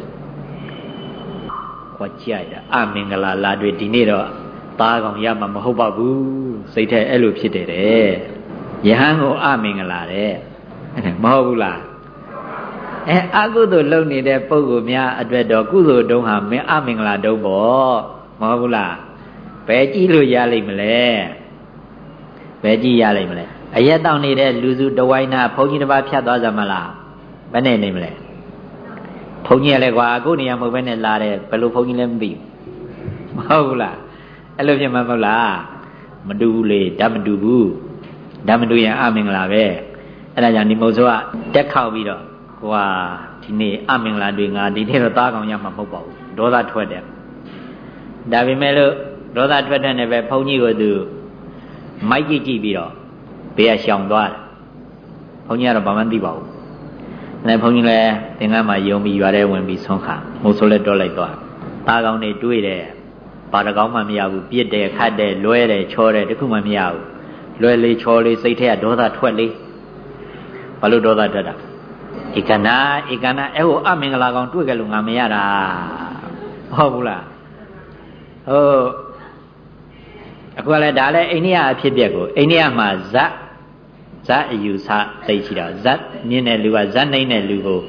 ဟောကြိုက်တာအမင်္ဂလာလာတွေ့ဒီနေ့တော့သားကောင်ရမှာမဟုတ်ပါဘူးစိတ်ထဲအဲ့လိုဖြစ်တယ်တဲ့ယဟန်ကိုအမင်္ဂလာတဲ့မဟုတ်ဘူးလားအဲအကုသိုလ်လုပ်နေတဲ့ပုဂ္ဂိုလ်များအတွက်တော့ကုသိုလ်တုံးဟာမင်းအမင်္ဂလာတုံးပေါ့မဟုတ်ဘူးလားဘယ်ကြည့်လို့ရလိမ့်မလဲဘယ်ကြည့်ရလိမ့်မလဲအရက်တောင်နေတဲ့လူစုတဝိုင်းနာဘုန်းကြီးတစ်ပါးဖြတ်သွားကြမလားဘယ်နဲ့နေမလဲ ဘုန်းကြီးလည်းကွာအခုနေရာမဟုတ်ဘဲနဲ့လာတယ်ဘယ်လိုဘုန်းကြီးလဲမသိဘူးမဟုတ်ဘူးလားအဲ့လိုဖြစ်မှာမဟုတ်လားမတူဘူးလေဓာတ်မတူဘူးဓာတ်မတူရင်အမင်္ဂလာပဲအဲ့ဒါကြောင့်ဒီမုံဆိုးကတက်ခောက်ပြီးတော့ဟွာဒီနေ့အမင်္ဂလာတွေငါဒီနေ့တော့သားကောင်ရမှာမဟုတ်ပါဘူးဒေါသထွက်တယ်ဒါပေမဲ့လို့ဒေါသထွက်တဲ့နဲ့ပဲဘုန်းကြီးကသူမိုက်ကြည့်ကြည့်ပြီးတော့ဘေးကရှောင်သွားတယ်ဘုန်းကြီးကတော့ဘာမှမသိပါဘူး လည်းဘုန်းကြီးလည်းသင်္ကန်းမှာယုံပြီးရွာထဲဝင်ပြီးဆုံးခါမိုးဆိုးလည်းတော့လိုက်သွားသားကောင်းတွေတွေးတယ်ဘာတကောင်းမှမရဘူးပြစ်တယ်ခတ်တယ်လွဲတယ်ချောတယ်တခုမှမရဘူးလွဲလေးချောလေးစိတ်ထဲကဒေါသထွက်လေးဘာလို့ဒေါသထွက်တာဧကနာဧကနာအဲ့ဟိုအမင်္ဂလာကောင်တွေ့ကြလို့ငါမရတာဟုတ်ဘူးလားဟုတ်အခုလည်းဒါလည်းအိန္ဒိယအဖြစ်ပြက်ကိုအိန္ဒိယမှာဇတ် ဇတ်အယူဆသိရှိတာဇတ်မြင်တဲ့လူကဇတ်နိုင်တဲ့လူကို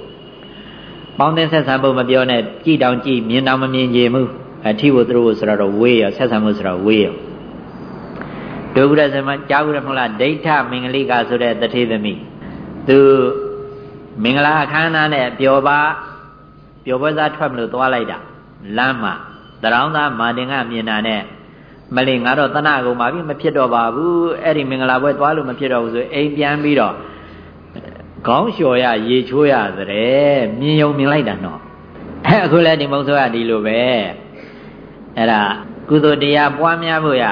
ပေါင်းတဲ့ဆက်ဆံဖို့မပြောနဲ့ကြည်တောင်ကြည်မြင်တောင်မမြင်ကြဘူးအထီကိုသူတို့ဆိုတော့ဝေးရဆက်ဆံမှုဆိုတော့ဝေးရဒုက္ခရဇမကြားဘူးရမလားဒိဋ္ဌမင်္ဂလိကဆိုတဲ့တထေသမီးသူမင်္ဂလာအခမ်းအနားနဲ့ပျော်ပါပျော်ပွဲစားထွက်မလို့သွားလိုက်တာလမ်းမှာတရောင်းသားမာတင်ကမြင်တာနဲ့ မလေးငါတော့တဏှကုန်ပါပြီမဖြစ်တော့ပါဘူးအဲ့ဒီမင်္ဂလာပွဲသွားလို့မဖြစ်တော့ဘူးဆိုအိမ်ပြန်ပြီးတော့ခေါင်းလျှော်ရရေချိုးရတဲ့မြင်ယုံမြင်လိုက်တာနော်အဲအခုလည်းဒီမုံဆိုးရဒီလိုပဲအဲ့ဒါကုသိုလ်တရားပွားများဖို့ရ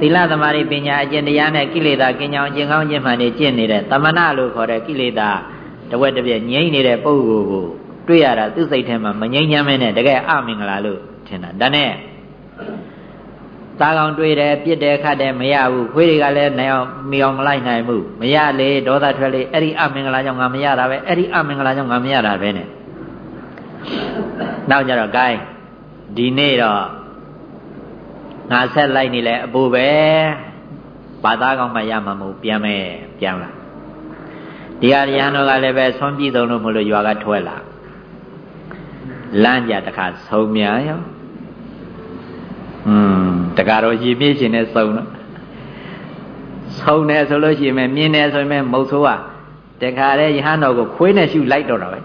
သီလသမารိပညာအကျင့်တရားနဲ့ကိလေသာကင်းကြောင်းအကျင့်ကောင်းခြင်းမှန်နေကျင့်နေတဲ့တမနာလို့ခေါ်တဲ့ကိလေသာတဝက်တစ်ပြက်ငြိမ့်နေတဲ့ပုဂ္ဂိုလ်ကိုတွေ့ရတာသူ့စိတ်ထဲမှာမငြိမ့်ညမ်းမဲနဲ့တကယ်အမင်္ဂလာလို့ထင်တာဒါနဲ့ သားကောင်တွေ့တယ်ပြစ်တယ်ခတ်တယ်မရဘူးခွေးတွေကလည်းနိုင်အောင်မီအောင်မလိုက်နိုင်ဘူးမရလေဒေါသထွက်လေအဲ့ဒီအမင်္ဂလာကြောင့်ငါမရတာပဲအဲ့ဒီအမင်္ဂလာကြောင့်ငါမရတာပဲနဲ့နောက်ကြတော့ gain ဒီနေ့တော့ငါဆက်လိုက်နေလဲအပူပဲဘာသားကောင်းမှရမှာမဟုတ်ပြန်မယ်ပြန်လာဒီဟာရဟန်းတော်ကလည်းပဲဆွမ်းပြည်သုံးလို့မလို့ရွာကထွက်လာလမ်းကြတခါဆုံးများရော อืมတကားတော့ရေပြည့်ရှင်နဲ့စုံတော့ဆုံးတယ်ဆိုလို့ရှိရင်မြင်တယ်ဆိုရင်မုတ်ဆိုးကတခါလေရဟန်းတော်ကိုခွေးနဲ့ရှုလိုက်တော့တာပဲ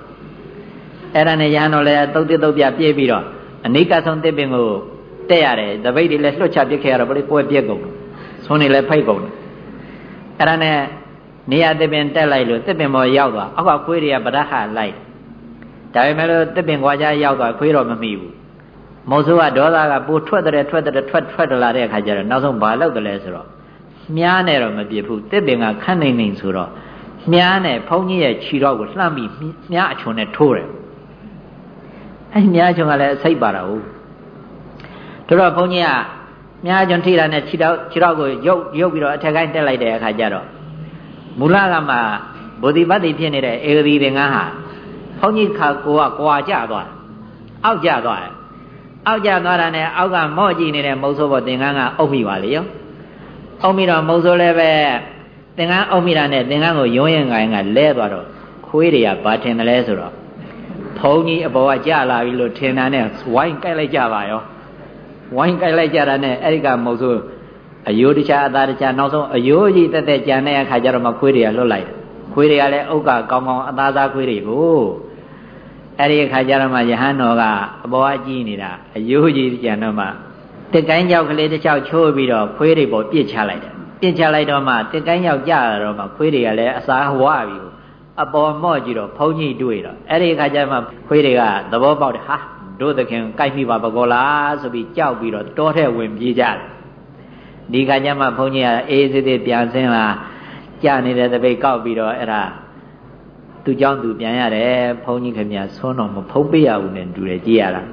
အဲ့ဒါနဲ့ရဟန်းတော်လည်းတုတ်တိတုတ်ပြပြေးပြီးတော့အနိကဆုံးတစ်ပင်ကိုတက်ရတယ်တပိတ်တွေလည်းလွှတ်ချပစ်ခဲ့ရတော့ဘယ်ပွဲပြက်ကုန်ဆုံးနေလည်းဖိတ်ကုန်တယ်အဲ့ဒါနဲ့နေရာတစ်ပင်တက်လိုက်လို့တစ်ပင်ပေါ်ရောက်သွားအောက်ကခွေးတွေကဗဒဟလိုက်ဒါပေမဲ့လို့တစ်ပင်ကွာကြရောက်သွားခွေးတော့မမိဘူး မောဆိုးကဒေါသကပိုထွက်တယ်ထွက်တယ်ထွက်ထွက်လာတဲ့အခါကျတော့နောက်ဆုံးဘာလုပ်တယ်လဲဆိုတော့မြားနဲ့တော့မပြစ်ဘူးတစ်ပင်ကခန့်နေနေဆိုတော့မြားနဲ့ဘုန်းကြီးရဲ့ခြေတော့ကိုလှမ်းပြီးမြားအချုံနဲ့ထိုးတယ်အဲ့မြားအချုံကလည်းအစိတ်ပါတာဟုတ်တို့တော့ဘုန်းကြီးကမြားအချုံထိတာနဲ့ခြေတော့ခြေတော့ကိုရုပ်ရုပ်ပြီးတော့အထက်ကိုင်းတက်လိုက်တဲ့အခါကျတော့မူလကမှဗုဒ္ဓဘတ်တိဖြစ်နေတဲ့ဧကတိသင်္ကန်းဟာဘုန်းကြီးခါကိုကကွာကြသွားအောက်ကျသွားတယ် အောက်ကျသွားတာနဲ့အောက်ကမော့ကြည့်နေတဲ့မုတ်ဆိုးဘောသင်္ကန်းကအုပ်မိပါလေရောအုပ်မိတော့မုတ်ဆိုးလည်းပဲသင်္ကန်းအုပ်မိတာနဲ့သင်္ကန်းကိုယုံရင်ကိုင်းကလဲသွားတော့ခွေးတွေကဘာထင်တယ်လဲဆိုတော့ဘုံကြီးအပေါ်ကကြလာပြီလို့ထင်တာနဲ့ဝိုင်းကြိုက်လိုက်ကြပါရောဝိုင်းကြိုက်လိုက်ကြတာနဲ့အဲ့ဒီကမုတ်ဆိုးအယိုးတခြားအသားတခြားနောက်ဆုံးအယိုးကြီးတက်တက်ကြံတဲ့အခါကျတော့မှခွေးတွေကလွတ်လိုက်တယ်ခွေးတွေကလည်းအုတ်ကကောင်းကောင်းအသားသားခွေးတွေကို အဲ့ဒီအခါကျတော့မှယဟန်တော်ကအပေါ်အကြီးနေတာအယိုးကြီးကြံတော့မှတက်ကိုင်းကြောက်ကလေးတစ်ချောက်ချိုးပြီးတော့ခွေးတွေပေါ်ပြစ်ချလိုက်တယ်ပြစ်ချလိုက်တော့မှတက်ကိုင်းကြောက်ကြတော့မှခွေးတွေကလည်းအစာဝပြီအပေါ်မော့ကြည့်တော့ဖုံးကြီးတွေ့တော့အဲ့ဒီအခါကျမှခွေးတွေကသဘောပေါက်တယ်ဟာတို့သခင်ကြိုက်မိပါပကောလားဆိုပြီးကြောက်ပြီးတော့တောထဲဝင်ပြေးကြတယ်ဒီခါကျမှဘုန်းကြီးကအေးသေးသေးပြန်ဆင်းလာကြာနေတဲ့တပိတ်ကောက်ပြီးတော့အဲ့ဒါ သူเจ้าသူပြန်ရတယ်ဘုန်းကြီးခင်ဗျာဆွန်းတော်မဖုံးပေးရဘူးနဲ့တူတယ်ကြည်ရလား